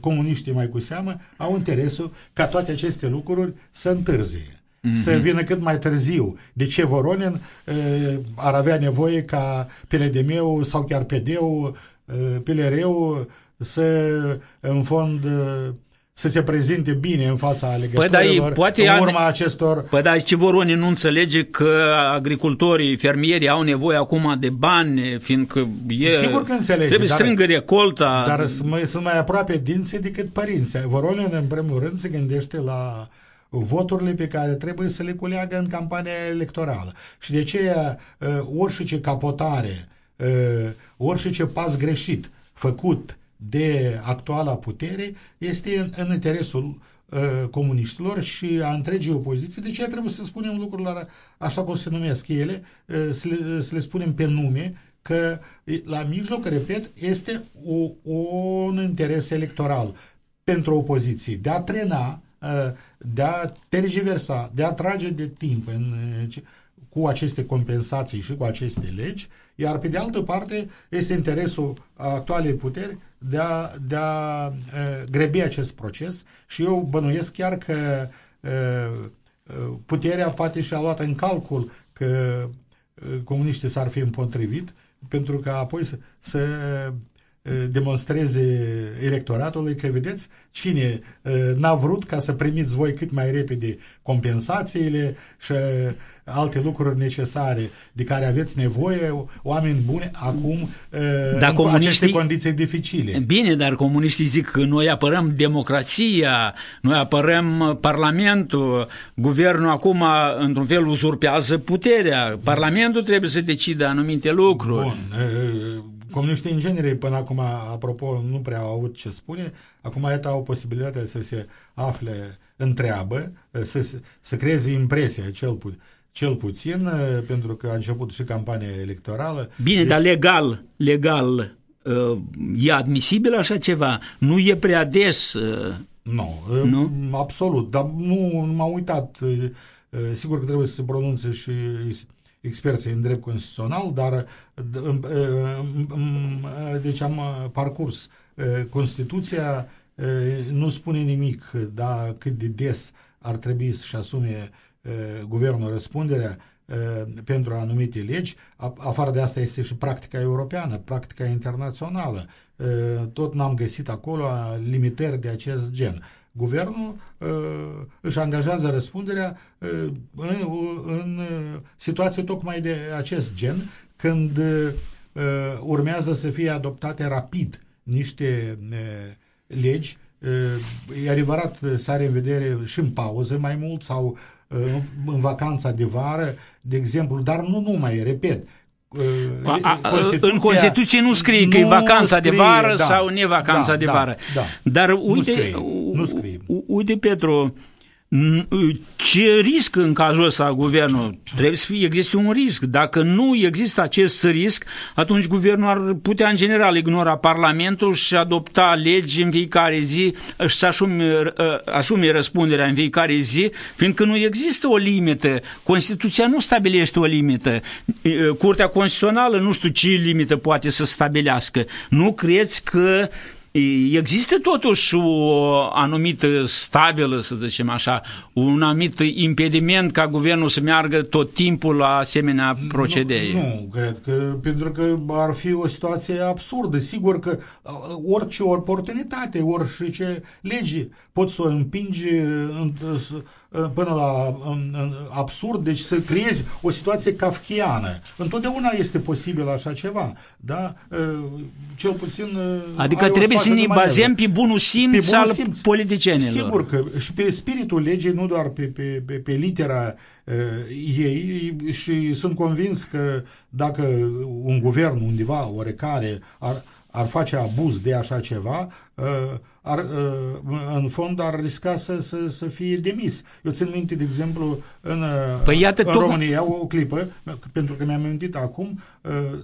comuniștii mai cu seamă, au interesul ca toate aceste lucruri să întârzie. Mm-hmm. Să vină cât mai târziu. De ce Voronin ar avea nevoie ca PLDM-ul sau chiar PD-ul, PLR-ul să, în fond, să se prezinte bine în fața alegătorilor păi, poate în urma acestor... Păi dar ce Voroni nu înțelege că agricultorii, fermierii au nevoie acum de bani, fiindcă e... Sigur că înțelege. Trebuie să strângă recolta. Dar sunt mai aproape dinții decât părinții. Voronin, în primul rând, se gândește la voturile pe care trebuie să le culeagă în campania electorală. Și de aceea, orice capotare, orice pas greșit făcut de actuala putere este în, în interesul uh, comuniștilor și a întregii opoziții. Deci trebuie să spunem lucrurile așa cum se numesc ele, uh, să, le, să le spunem pe nume, că la mijloc, repet, este o, un interes electoral pentru opoziție de a trena, uh, de a tergiversa, de a trage de timp în, cu aceste compensații și cu aceste legi, iar pe de altă parte este interesul actualei puteri de a, de a uh, grebi acest proces și eu bănuiesc chiar că uh, puterea poate și-a luat în calcul că comuniștii s-ar fi împotrivit pentru că apoi să, să demonstreze electoratului că, vedeți, cine n-a vrut ca să primiți voi cât mai repede compensațiile și alte lucruri necesare de care aveți nevoie, oameni buni, acum dar în comuniștii, aceste condiții dificile. Bine, dar comuniștii zic că noi apărăm democrația, noi apărăm Parlamentul, guvernul acum, într-un fel, uzurpează puterea, Parlamentul trebuie să decidă anumite lucruri. Bun, Comuniștii în genere până acum, apropo, nu prea au avut ce spune, acum iată au posibilitatea să se afle întreabă, să, să creeze impresia cel, pu- cel puțin, pentru că a început și campania electorală. Bine, deci... dar legal, legal, e admisibil așa ceva? Nu e prea des? Nu, nu? absolut, dar nu m-am uitat. Sigur că trebuie să se pronunțe și experții în drept constituțional, dar deci am parcurs Constituția nu spune nimic, da, cât de des ar trebui să-și asume guvernul răspunderea pentru anumite legi. Afară de asta este și practica europeană, practica internațională. Tot n-am găsit acolo limitări de acest gen guvernul uh, își angajează răspunderea uh, în, în situații tocmai de acest gen, când uh, urmează să fie adoptate rapid niște uh, legi. Uh, e adevărat, sare în vedere și în pauză mai mult sau uh, în vacanța de vară, de exemplu, dar nu numai, repet, a, a, în Constituție nu scrie că e vacanța scrie, de vară da, sau nevacanța da, de da, vară. Da, Dar uite, nu scrie, nu scrie. uite Petru, ce risc în cazul ăsta guvernul? Trebuie să fie, existe un risc. Dacă nu există acest risc, atunci guvernul ar putea în general ignora Parlamentul și adopta legi în fiecare zi și să asume, ă, asume răspunderea în fiecare zi, fiindcă nu există o limită. Constituția nu stabilește o limită. Curtea Constituțională nu știu ce limită poate să stabilească. Nu creți că Există totuși o anumită stabilă, să zicem așa, un anumit impediment ca guvernul să meargă tot timpul la asemenea procedee? Nu, nu, cred că, pentru că ar fi o situație absurdă. Sigur că uh, orice oportunitate, orice lege poți să o împingi până la absurd, deci să creezi o situație kafkiană. Întotdeauna este posibil așa ceva, da? Cel puțin... Adică trebuie să ne bazăm pe bunul simț pe bunul al simț. politicienilor. Sigur că și pe spiritul legii, nu doar pe, pe, pe, pe litera uh, ei și sunt convins că dacă un guvern undeva oarecare ar, ar face abuz de așa ceva, uh, ar, uh, în fond ar risca să, să, să fie demis. Eu țin minte, de exemplu, în, uh, păi iată, în România, o, o clipă, pentru că mi-am amintit acum,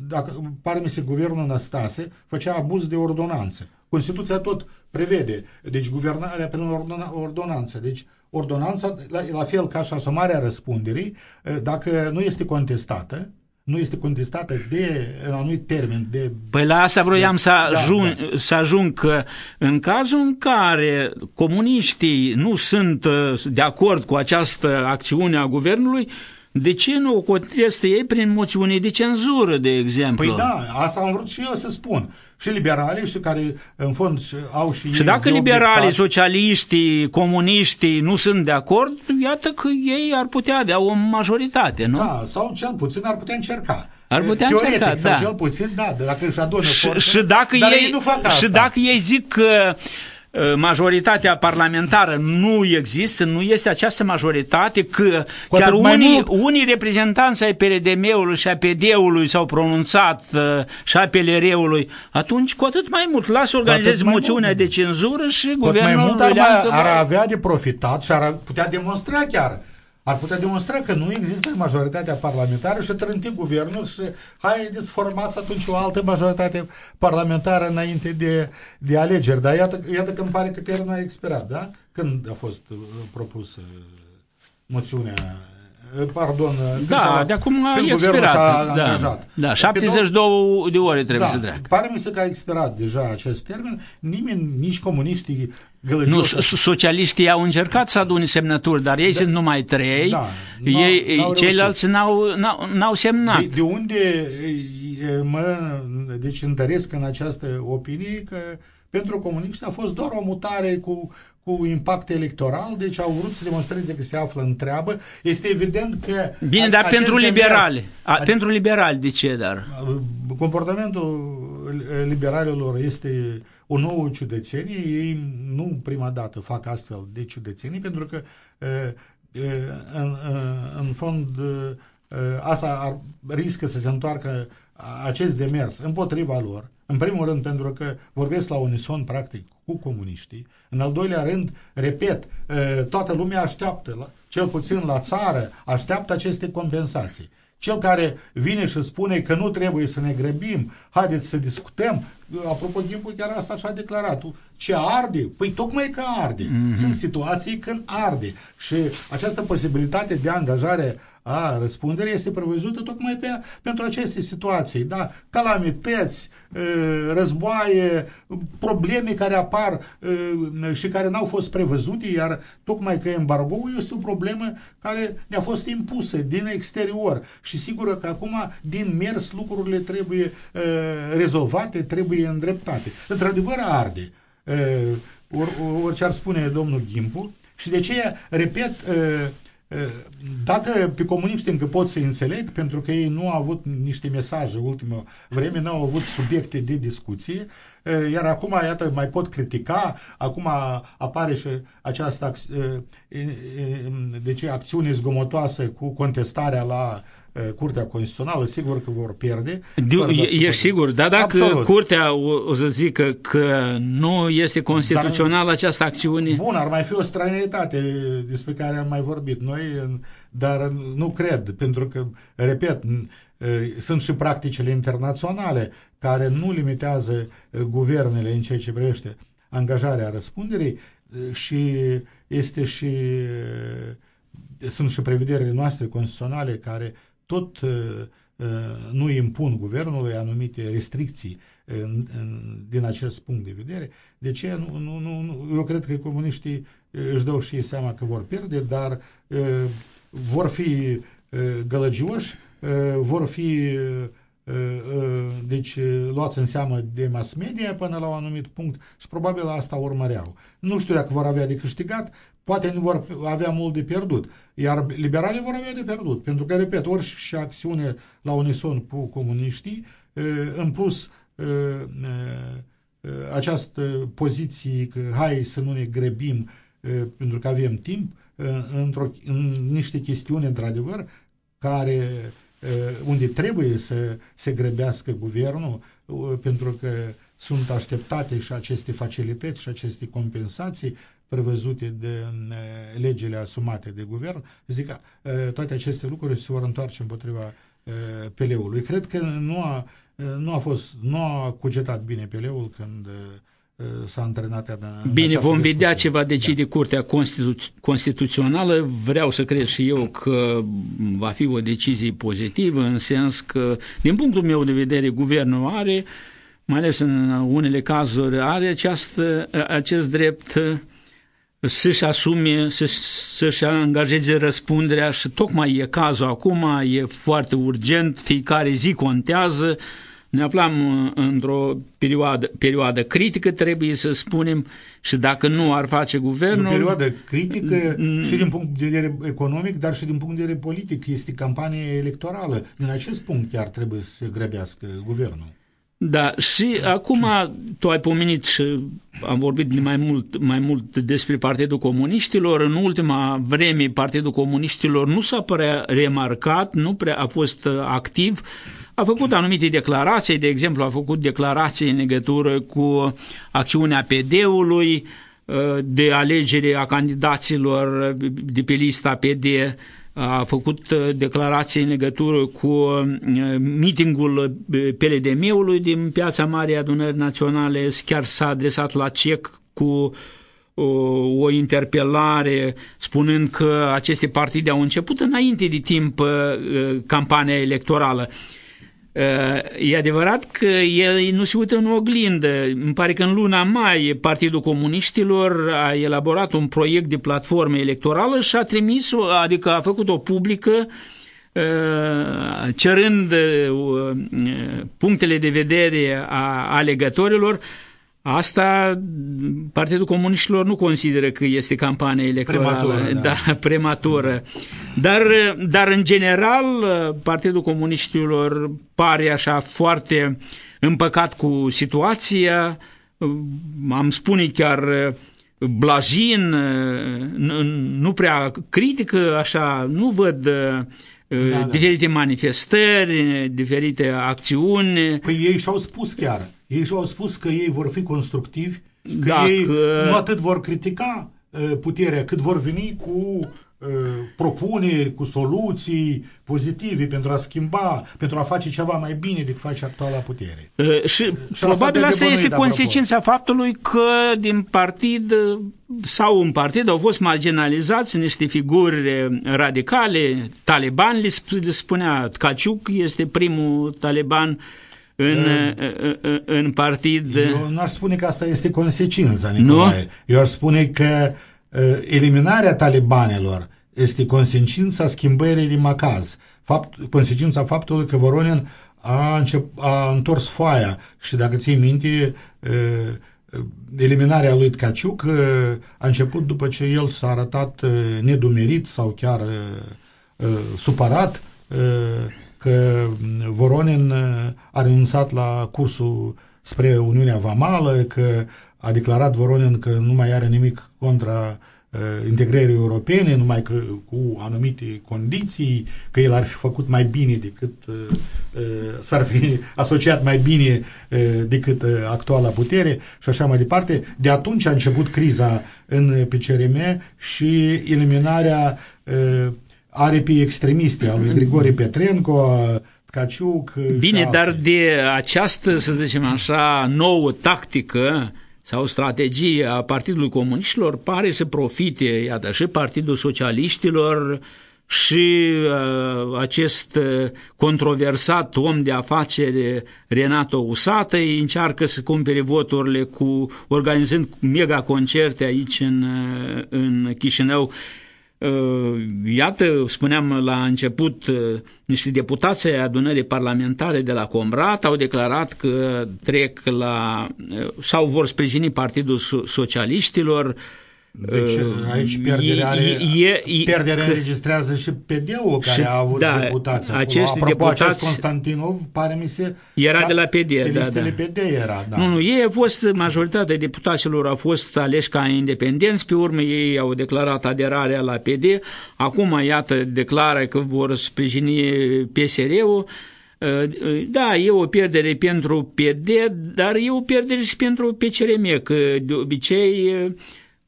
dacă, pare mi se guvernul Năstase făcea abuz de ordonanță. Constituția tot prevede, deci guvernarea prin ordona, ordonanță. Deci ordonanța, la, la fel ca și asumarea răspunderii, dacă nu este contestată, nu este contestată de un anumit termen. De, păi la asta vroiam de, să, ajung, da, da. să ajung că în cazul în care comuniștii nu sunt uh, de acord cu această acțiune a guvernului, de ce nu o contestă ei prin moțiune de cenzură, de exemplu? Păi da, asta am vrut și eu să spun. Și liberalii și care în fond au și Și dacă liberalii, socialiștii, comuniștii nu sunt de acord, iată că ei ar putea avea o majoritate, nu? Da, sau cel puțin ar putea încerca. Ar putea Teoretic, încerca, sau da. cel puțin, da, dacă își adună și, forță, și dacă dar ei, ei nu fac asta. Și dacă ei zic că Uh, majoritatea parlamentară nu există, nu este această majoritate, că cu chiar unii, unii reprezentanți ai PRDM-ului și a PD-ului s-au pronunțat uh, și a PLR-ului, atunci cu atât mai mult lasă organizezi moțiunea de cenzură și cu guvernul mai mult ar, mai, ar avea de profitat și ar putea demonstra chiar ar putea demonstra că nu există majoritatea parlamentară și trânti guvernul și haideți formați atunci o altă majoritate parlamentară înainte de, de alegeri. Dar iată, iată că îmi pare că termenul a expirat, da? Când a fost uh, propusă moțiunea uh, pardon, da, de acum a expirat. Da, angajat. da, 72 de ore trebuie da, să treacă. Pare mi se că a expirat deja acest termen. Nimeni, nici comuniștii nu, socialiștii au încercat să adune semnături, dar ei da, sunt numai trei, da, ei, n-au ceilalți n-au, n-au, n-au semnat. De, de unde mă deci întăresc în această opinie că pentru comuniști a fost doar o mutare cu, cu impact electoral, deci au vrut să demonstreze că se află în treabă. Este evident că... Bine, dar pentru liberali. A, pentru liberali, de ce, dar? Comportamentul liberalilor este o nouă ciudățenie. Ei nu prima dată fac astfel de ciudățenii, pentru că în, în fond asta ar, riscă să se întoarcă acest demers împotriva lor, în primul rând pentru că vorbesc la unison practic cu comuniștii, în al doilea rând, repet, toată lumea așteaptă, cel puțin la țară, așteaptă aceste compensații. Cel care vine și spune că nu trebuie să ne grăbim, haideți să discutăm, apropo, Gimpu chiar asta și-a declarat. Ce arde? Păi tocmai că arde. Mm-hmm. Sunt situații când arde. Și această posibilitate de angajare a răspunderii este prevăzută tocmai pe, pentru aceste situații. Da? Calamități, războaie, probleme care apar și care n-au fost prevăzute, iar tocmai că embargoul este o problemă care ne-a fost impusă din exterior. Și sigur că acum din mers lucrurile trebuie rezolvate, trebuie trebuie îndreptate. Într-adevăr arde, or, orice ar spune domnul Gimpu, și de ce, repet, dacă pe comuniști încă pot să înțeleg, pentru că ei nu au avut niște mesaje ultima vreme, nu au avut subiecte de discuție, iar acum, iată, mai pot critica, acum apare și această de ce, acțiune zgomotoasă cu contestarea la Curtea Constituțională, sigur că vor pierde. Ești sigur, dar dacă Absolut. Curtea o, o să zică că nu este constituțională această acțiune... Bun, ar mai fi o stranitate despre care am mai vorbit noi, dar nu cred, pentru că, repet, sunt și practicile internaționale care nu limitează guvernele în ceea ce privește angajarea răspunderii și este și sunt și prevederile noastre constituționale care tot uh, uh, nu impun guvernului anumite restricții în, în, din acest punct de vedere. De ce? Nu, nu, nu, eu cred că comuniștii își dau și ei seama că vor pierde, dar vor fi gălăgioși, vor fi deci luați în seamă de mass media până la un anumit punct și probabil asta urmăreau. Nu știu dacă vor avea de câștigat, poate nu vor avea mult de pierdut, iar liberalii vor avea de pierdut, pentru că, repet, orice acțiune la unison cu comuniștii, în plus această poziție că hai să nu ne grăbim pentru că avem timp, într-o, în niște chestiuni, într-adevăr, care unde trebuie să se grăbească guvernul, pentru că sunt așteptate și aceste facilități și aceste compensații prevăzute de legile asumate de guvern, zic că toate aceste lucruri se vor întoarce împotriva peleului. Cred că nu a, nu a fost, nu a cugetat bine peleul când s-a antrenat în Bine, vom vedea ce va decide da. Curtea Constitu Constituțională. Vreau să cred și eu că va fi o decizie pozitivă, în sens că, din punctul meu de vedere, guvernul are, mai ales în unele cazuri, are această, acest drept să-și asume, să, să-și angajeze răspunderea și tocmai e cazul acum, e foarte urgent, fiecare zi contează, ne aflam într-o perioadă, perioadă critică, trebuie să spunem, și dacă nu ar face guvernul... O perioadă critică și din punct de vedere economic, dar și din punct de vedere politic. Este campanie electorală. Din acest punct chiar trebuie să se grăbească guvernul. Da, și acum tu ai pomenit și am vorbit mai mult, mai mult despre Partidul Comuniștilor. În ultima vreme Partidul Comuniștilor nu s-a prea remarcat, nu prea a fost activ. A făcut anumite declarații, de exemplu a făcut declarații în legătură cu acțiunea PD-ului, de alegere a candidaților de pe lista PD, a făcut uh, declarații în legătură cu uh, mitingul uh, PLDM-ului din Piața Mare Adunării Naționale, chiar s-a adresat la CEC cu o interpelare spunând că aceste partide au început înainte de timp campania electorală. E adevărat că el nu se uită în oglindă. Îmi pare că în luna mai Partidul Comuniștilor a elaborat un proiect de platformă electorală și a trimis, adică a făcut-o publică cerând punctele de vedere a alegătorilor Asta Partidul Comuniștilor nu consideră că este campanie electorală, prematură, da. da, prematură. Dar, dar în general Partidul Comuniștilor pare așa foarte împăcat cu situația, am spune chiar blajin, nu prea critică, așa, nu văd da, da. diferite manifestări, diferite acțiuni. Păi ei și-au spus chiar ei și-au spus că ei vor fi constructivi, că Dacă... ei nu atât vor critica uh, puterea, cât vor veni cu uh, propuneri, cu soluții pozitive pentru a schimba, pentru a face ceva mai bine decât face actuala putere. Uh, și, și probabil asta este consecința faptului că din partid sau un partid au fost marginalizați niște figuri radicale, taliban, le spunea Caciuc, este primul taliban uh, în, uh, în partid. Eu nu aș spune că asta este consecința, Nicolae. Nu? Eu aș spune că uh, eliminarea talibanelor este consecința schimbării de macaz. Fapt, consecința faptului că Voronin a, încep, a întors foaia și dacă ții minte, uh, eliminarea lui Tcaciuc uh, a început după ce el s-a arătat uh, nedumerit sau chiar uh, supărat că Voronin a renunțat la cursul spre Uniunea Vamală, că a declarat Voronin că nu mai are nimic contra uh, integrării europene, numai că cu anumite condiții, că el ar fi făcut mai bine decât uh, uh, s-ar fi asociat mai bine uh, decât uh, actuala putere și așa mai departe. De atunci a început criza în PCRM și eliminarea uh, aripii extremiste a lui Grigore Petrenco, Tcaciuc Bine, dar de această, să zicem așa, nouă tactică sau strategie a Partidului Comuniștilor pare să profite, iată, și Partidul Socialiștilor și uh, acest uh, controversat om de afaceri Renato Usată încearcă să cumpere voturile cu organizând mega concerte aici în, uh, în Chișinău. Uh, iată, spuneam la început, uh, niște deputați ai adunării parlamentare de la Comrat au declarat că trec la sau vor sprijini Partidul Socialiștilor, deci aici pierderea, are, e, e, pierderea că, înregistrează și PD-ul care și, a avut da, deputați acest Apropo, deputați, acest Constantinov, pare mi se... Era da, de la PD, da, da. PD era, da. Nu, nu, ei au fost, majoritatea deputaților au fost aleși ca independenți, pe urmă ei au declarat aderarea la PD, acum, iată, declară că vor sprijini PSR-ul, da, e o pierdere pentru PD, dar e o pierdere și pentru PCRM, că de obicei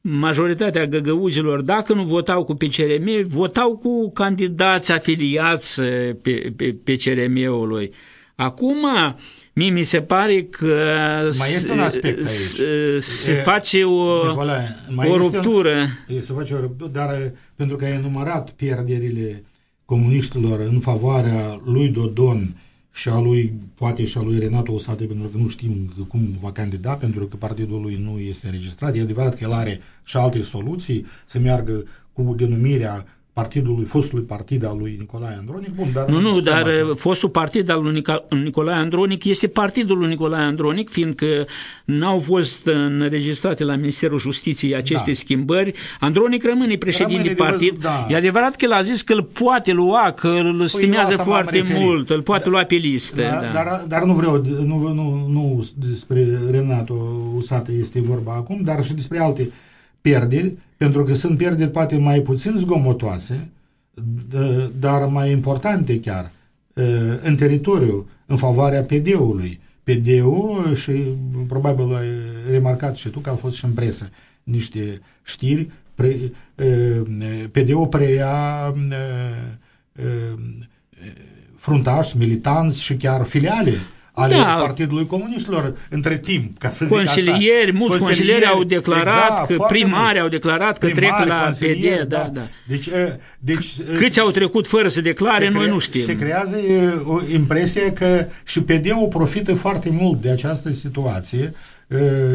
majoritatea găgăuzilor, dacă nu votau cu PCRM, votau cu candidați afiliați pe, pe, pe CRM-ului. Acum, mie mi se pare că mai este un aspect aici. se e, face o, Nicolae, mai o ruptură. Un, se face o ruptură, dar pentru că ai enumerat pierderile comuniștilor în favoarea lui Dodon și a lui, poate și a lui Renato Osate, pentru că nu știm cum va candida, pentru că partidul lui nu este înregistrat. E adevărat că el are și alte soluții să meargă cu denumirea partidului, fostului partid al lui Nicolae Andronic. Bun, dar nu, nu, dar asta. fostul partid al lui Nicolae Andronic este partidul lui Nicolae Andronic, fiindcă n-au fost înregistrate la Ministerul Justiției aceste da. schimbări. Andronic rămâne președinte de partid. Văzut, da. E adevărat că el a zis că îl poate lua, că îl păi stimează foarte mult, îl poate da, lua pe listă. Da, da. Dar, dar nu vreau, nu, nu, nu despre Renato Usate este vorba acum, dar și despre alte pierderi pentru că sunt pierderi poate mai puțin zgomotoase, dar mai importante chiar, în teritoriu, în favoarea PD-ului. PD-ul, și probabil ai remarcat și tu că au fost și în presă niște știri, PD-ul preia fruntași, militanți și chiar filiale ale da. Partidului Comuniștilor între timp, ca să zic consilieri, așa. Mulți consilieri au declarat, exact, că primari au declarat că primari, trec la PD, da, da. da. Deci, deci, Câți au trecut fără să declare, noi crea, nu știm. Se creează o impresie că și PD-ul profită foarte mult de această situație,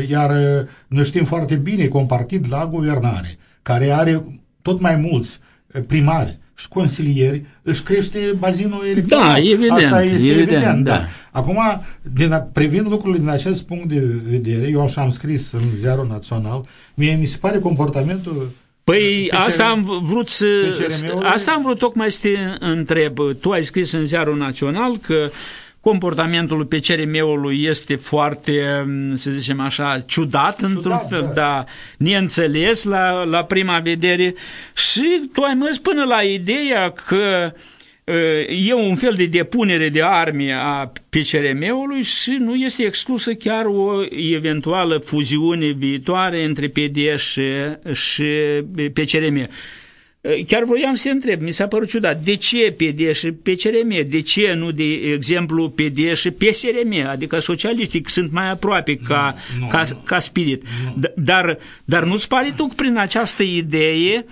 iar noi știm foarte bine că un partid la guvernare, care are tot mai mulți primari, și consilieri, își crește bazinul electoral. Da, evident. Asta este evident, evident da. da. Acum, din, privind lucrurile din acest punct de vedere, eu așa am scris în Ziarul Național, mie mi se pare comportamentul Păi asta am vrut să, asta am vrut tocmai să te întreb. Tu ai scris în Ziarul Național că uh, comportamentul pe CRM-ului este foarte, să zicem așa, ciudat, ciudat într-un fel, da. da, neînțeles la, la prima vedere și tu ai mers până la ideea că e un fel de depunere de arme a PCRM-ului și nu este exclusă chiar o eventuală fuziune viitoare între PD și, și PCRM. Chiar voiam să întreb, mi s-a părut ciudat, de ce PD și PCRM, de ce nu, de exemplu, PD și PSRM, adică socialiștii sunt mai aproape ca, nu, ca, nu, ca spirit. Nu. Dar, dar nu-ți pare tu că prin această idee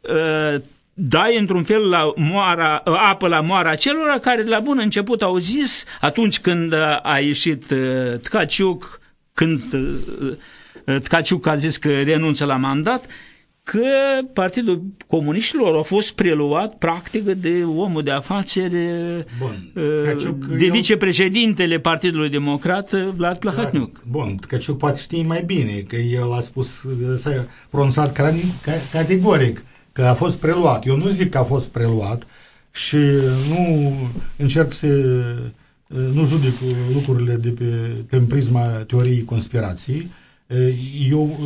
uh, dai într-un fel la moara, uh, apă la moara celor care de la bun început au zis, atunci când a ieșit uh, Tcaciuc, când Tcaciuc a zis că renunță la mandat, că Partidul Comuniștilor a fost preluat practic de omul de afaceri Bun. Uh, de eu... vicepreședintele Partidului Democrat Vlad Plahotniuc. Bun, Căciuc poate știe mai bine că el a spus, s-a pronunțat categoric că a fost preluat. Eu nu zic că a fost preluat și nu încerc să nu judec lucrurile de pe, pe prisma teoriei conspirației, eu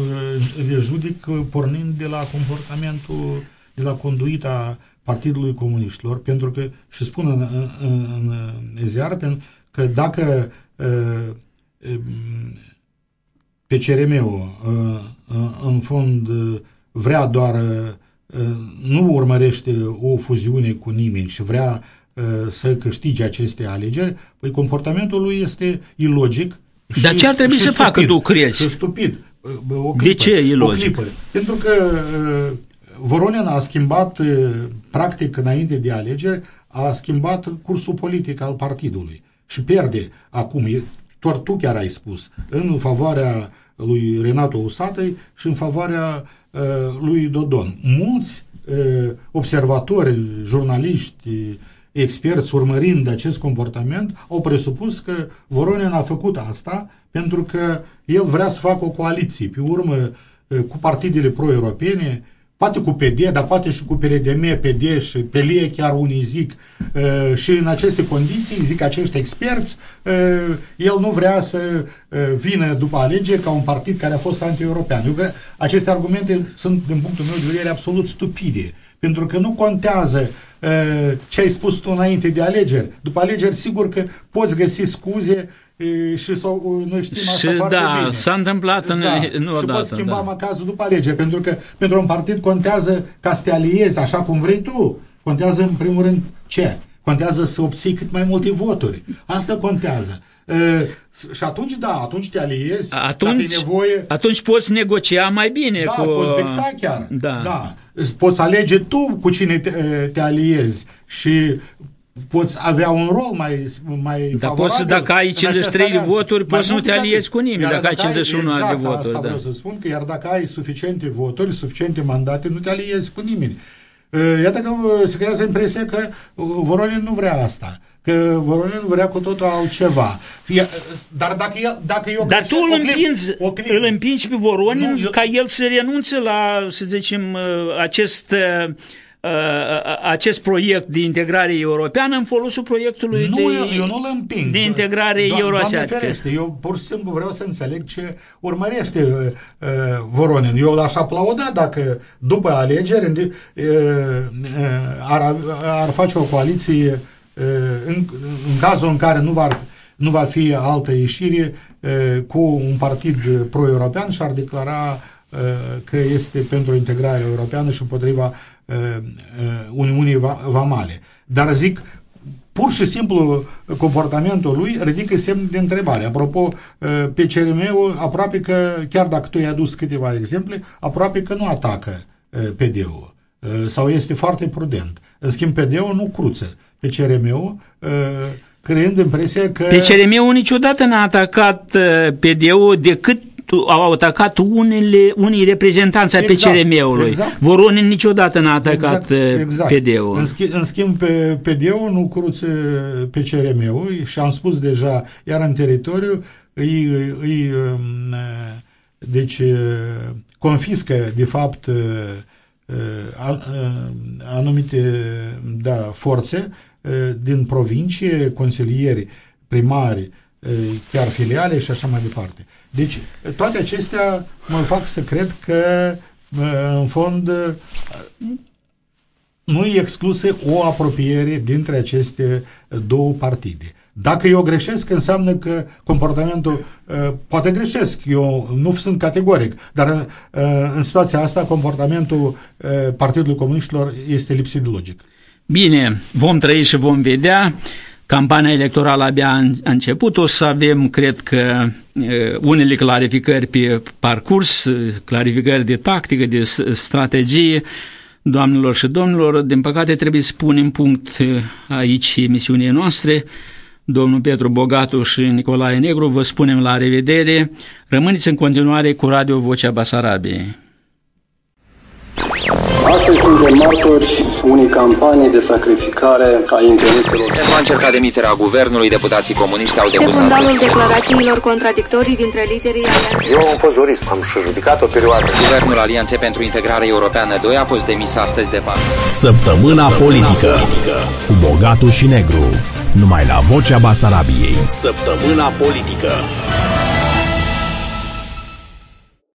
le judec pornind de la comportamentul, de la conduita Partidului Comuniștilor, pentru că, și spun în, în, în ziar, că dacă PCRM-ul în fond vrea doar nu urmărește o fuziune cu nimeni și vrea să câștige aceste alegeri, păi comportamentul lui este ilogic, dar ce ar trebui să stupid, facă, tu crezi? Și stupid. O clipă, de ce e logic? Pentru că Voronin a schimbat, uh, practic, înainte de alegeri, a schimbat cursul politic al partidului și pierde acum, doar tu chiar ai spus, în favoarea lui Renato Usatăi și în favoarea uh, lui Dodon. Mulți uh, observatori, jurnaliști, experți urmărind acest comportament au presupus că Voronin a făcut asta pentru că el vrea să facă o coaliție pe urmă uh, cu partidele pro-europene poate cu PD, dar poate și cu PRDM, PD și PLE, chiar unii zic, uh, și în aceste condiții, zic acești experți, uh, el nu vrea să uh, vină după alegeri ca un partid care a fost anti-european. Eu cred, aceste argumente sunt, din punctul meu de vedere, absolut stupide, pentru că nu contează ce ai spus tu înainte de alegeri. După alegeri, sigur că poți găsi scuze și sau, noi știm asta și foarte da, bine. s-a întâmplat în, da. nu și odată, poți schimba da. macazul după alegeri, pentru că pentru un partid contează ca să te aliezi așa cum vrei tu. Contează în primul rând ce? Contează să obții cât mai multe voturi. Asta contează. Uh, și atunci, da, atunci te aliezi, Atunci, dacă e nevoie, atunci poți negocia mai bine da, cu... poți dicta chiar. Da. da. Poți alege tu cu cine te, te aliezi și poți avea un rol mai, mai Dar favorabil poți, dacă ai în 53 această de voturi, Mai poți să nu mult te de aliezi atât. cu nimeni, Iar dacă ai 51 exact, de voturi, Asta da. vreau să spun că iar dacă ai suficiente voturi, suficiente mandate, nu te aliezi cu nimeni. Uh, Iată că uh, se creează impresia că uh, Voronin nu vrea asta. Că Voronin vrea cu totul altceva. Ia- Dar dacă, el, dacă eu Dar tu greșesc- îl o clip- împingi, o clip- îl împingi pe Voronin Nu, eu- ca el să renunțe la, să zicem, uh, acest, uh, uh, acest proiect de integrare europeană în folosul proiectului Nu, de, eu, eu nu-l împing. de integrare Do- Doamne euroasiatică. ferește, eu pur și simplu vreau să înțeleg ce urmărește uh, uh, Voronin. Eu l-aș aplauda dacă după alegeri uh, uh, ar, ar face o coaliție uh, în, în cazul în care nu va, nu va fi altă ieșire uh, cu un partid pro-european și ar declara uh, că este pentru integrarea europeană și împotriva uh, uh, Uniunii Va- Vamale. Dar zic, pur și simplu comportamentul lui ridică semn de întrebare. Apropo, uh, pe CRM-ul aproape că, chiar dacă tu i-ai adus câteva exemple, aproape că nu atacă uh, PD-ul uh, sau este foarte prudent. În schimb, PD-ul nu cruță pe CRM-ul, uh, creând impresia că... Pe CRM-ul niciodată n-a atacat uh, PD-ul decât au atacat unele, unii reprezentanți ai Exact, PCRM-ului. exact. Voronin niciodată n-a atacat exact, PD-ul. În, schi- în schimb, pe PD-ul nu cruță pe CRM-ul și am spus deja, iar în teritoriu îi, îi, îi um, deci confiscă de fapt a- anumite da, forțe din provincie, consilieri, primari, chiar filiale și așa mai departe. Deci toate acestea mă fac să cred că în fond nu e exclusă o apropiere dintre aceste două partide. Dacă eu greșesc, înseamnă că comportamentul, uh, poate greșesc, eu nu sunt categoric, dar uh, în situația asta comportamentul uh, Partidului Comuniștilor este lipsit de logic. Bine, vom trăi și vom vedea. Campania electorală abia a început, o să avem, cred că, unele clarificări pe parcurs, clarificări de tactică, de strategie. Doamnelor și domnilor, din păcate trebuie să punem punct aici emisiunii noastre. Domnul Petru Bogatu și Nicolae Negru vă spunem la revedere. Rămâneți în continuare cu Radio Vocea Basarabiei. Astăzi suntem martori unei campanii de sacrificare a intereselor. Pentru a încerca demiterea guvernului, deputații comuniști au Pe depus fundalul astăzi. declarațiilor contradictorii dintre liderii alianței. Eu am fost jurist, am și judicat o perioadă. Guvernul Alianței pentru Integrare Europeană 2 a fost demis astăzi de parte. Săptămâna politică cu Bogatu și Negru. Numai la Vocea Basarabiei. Săptămâna politică.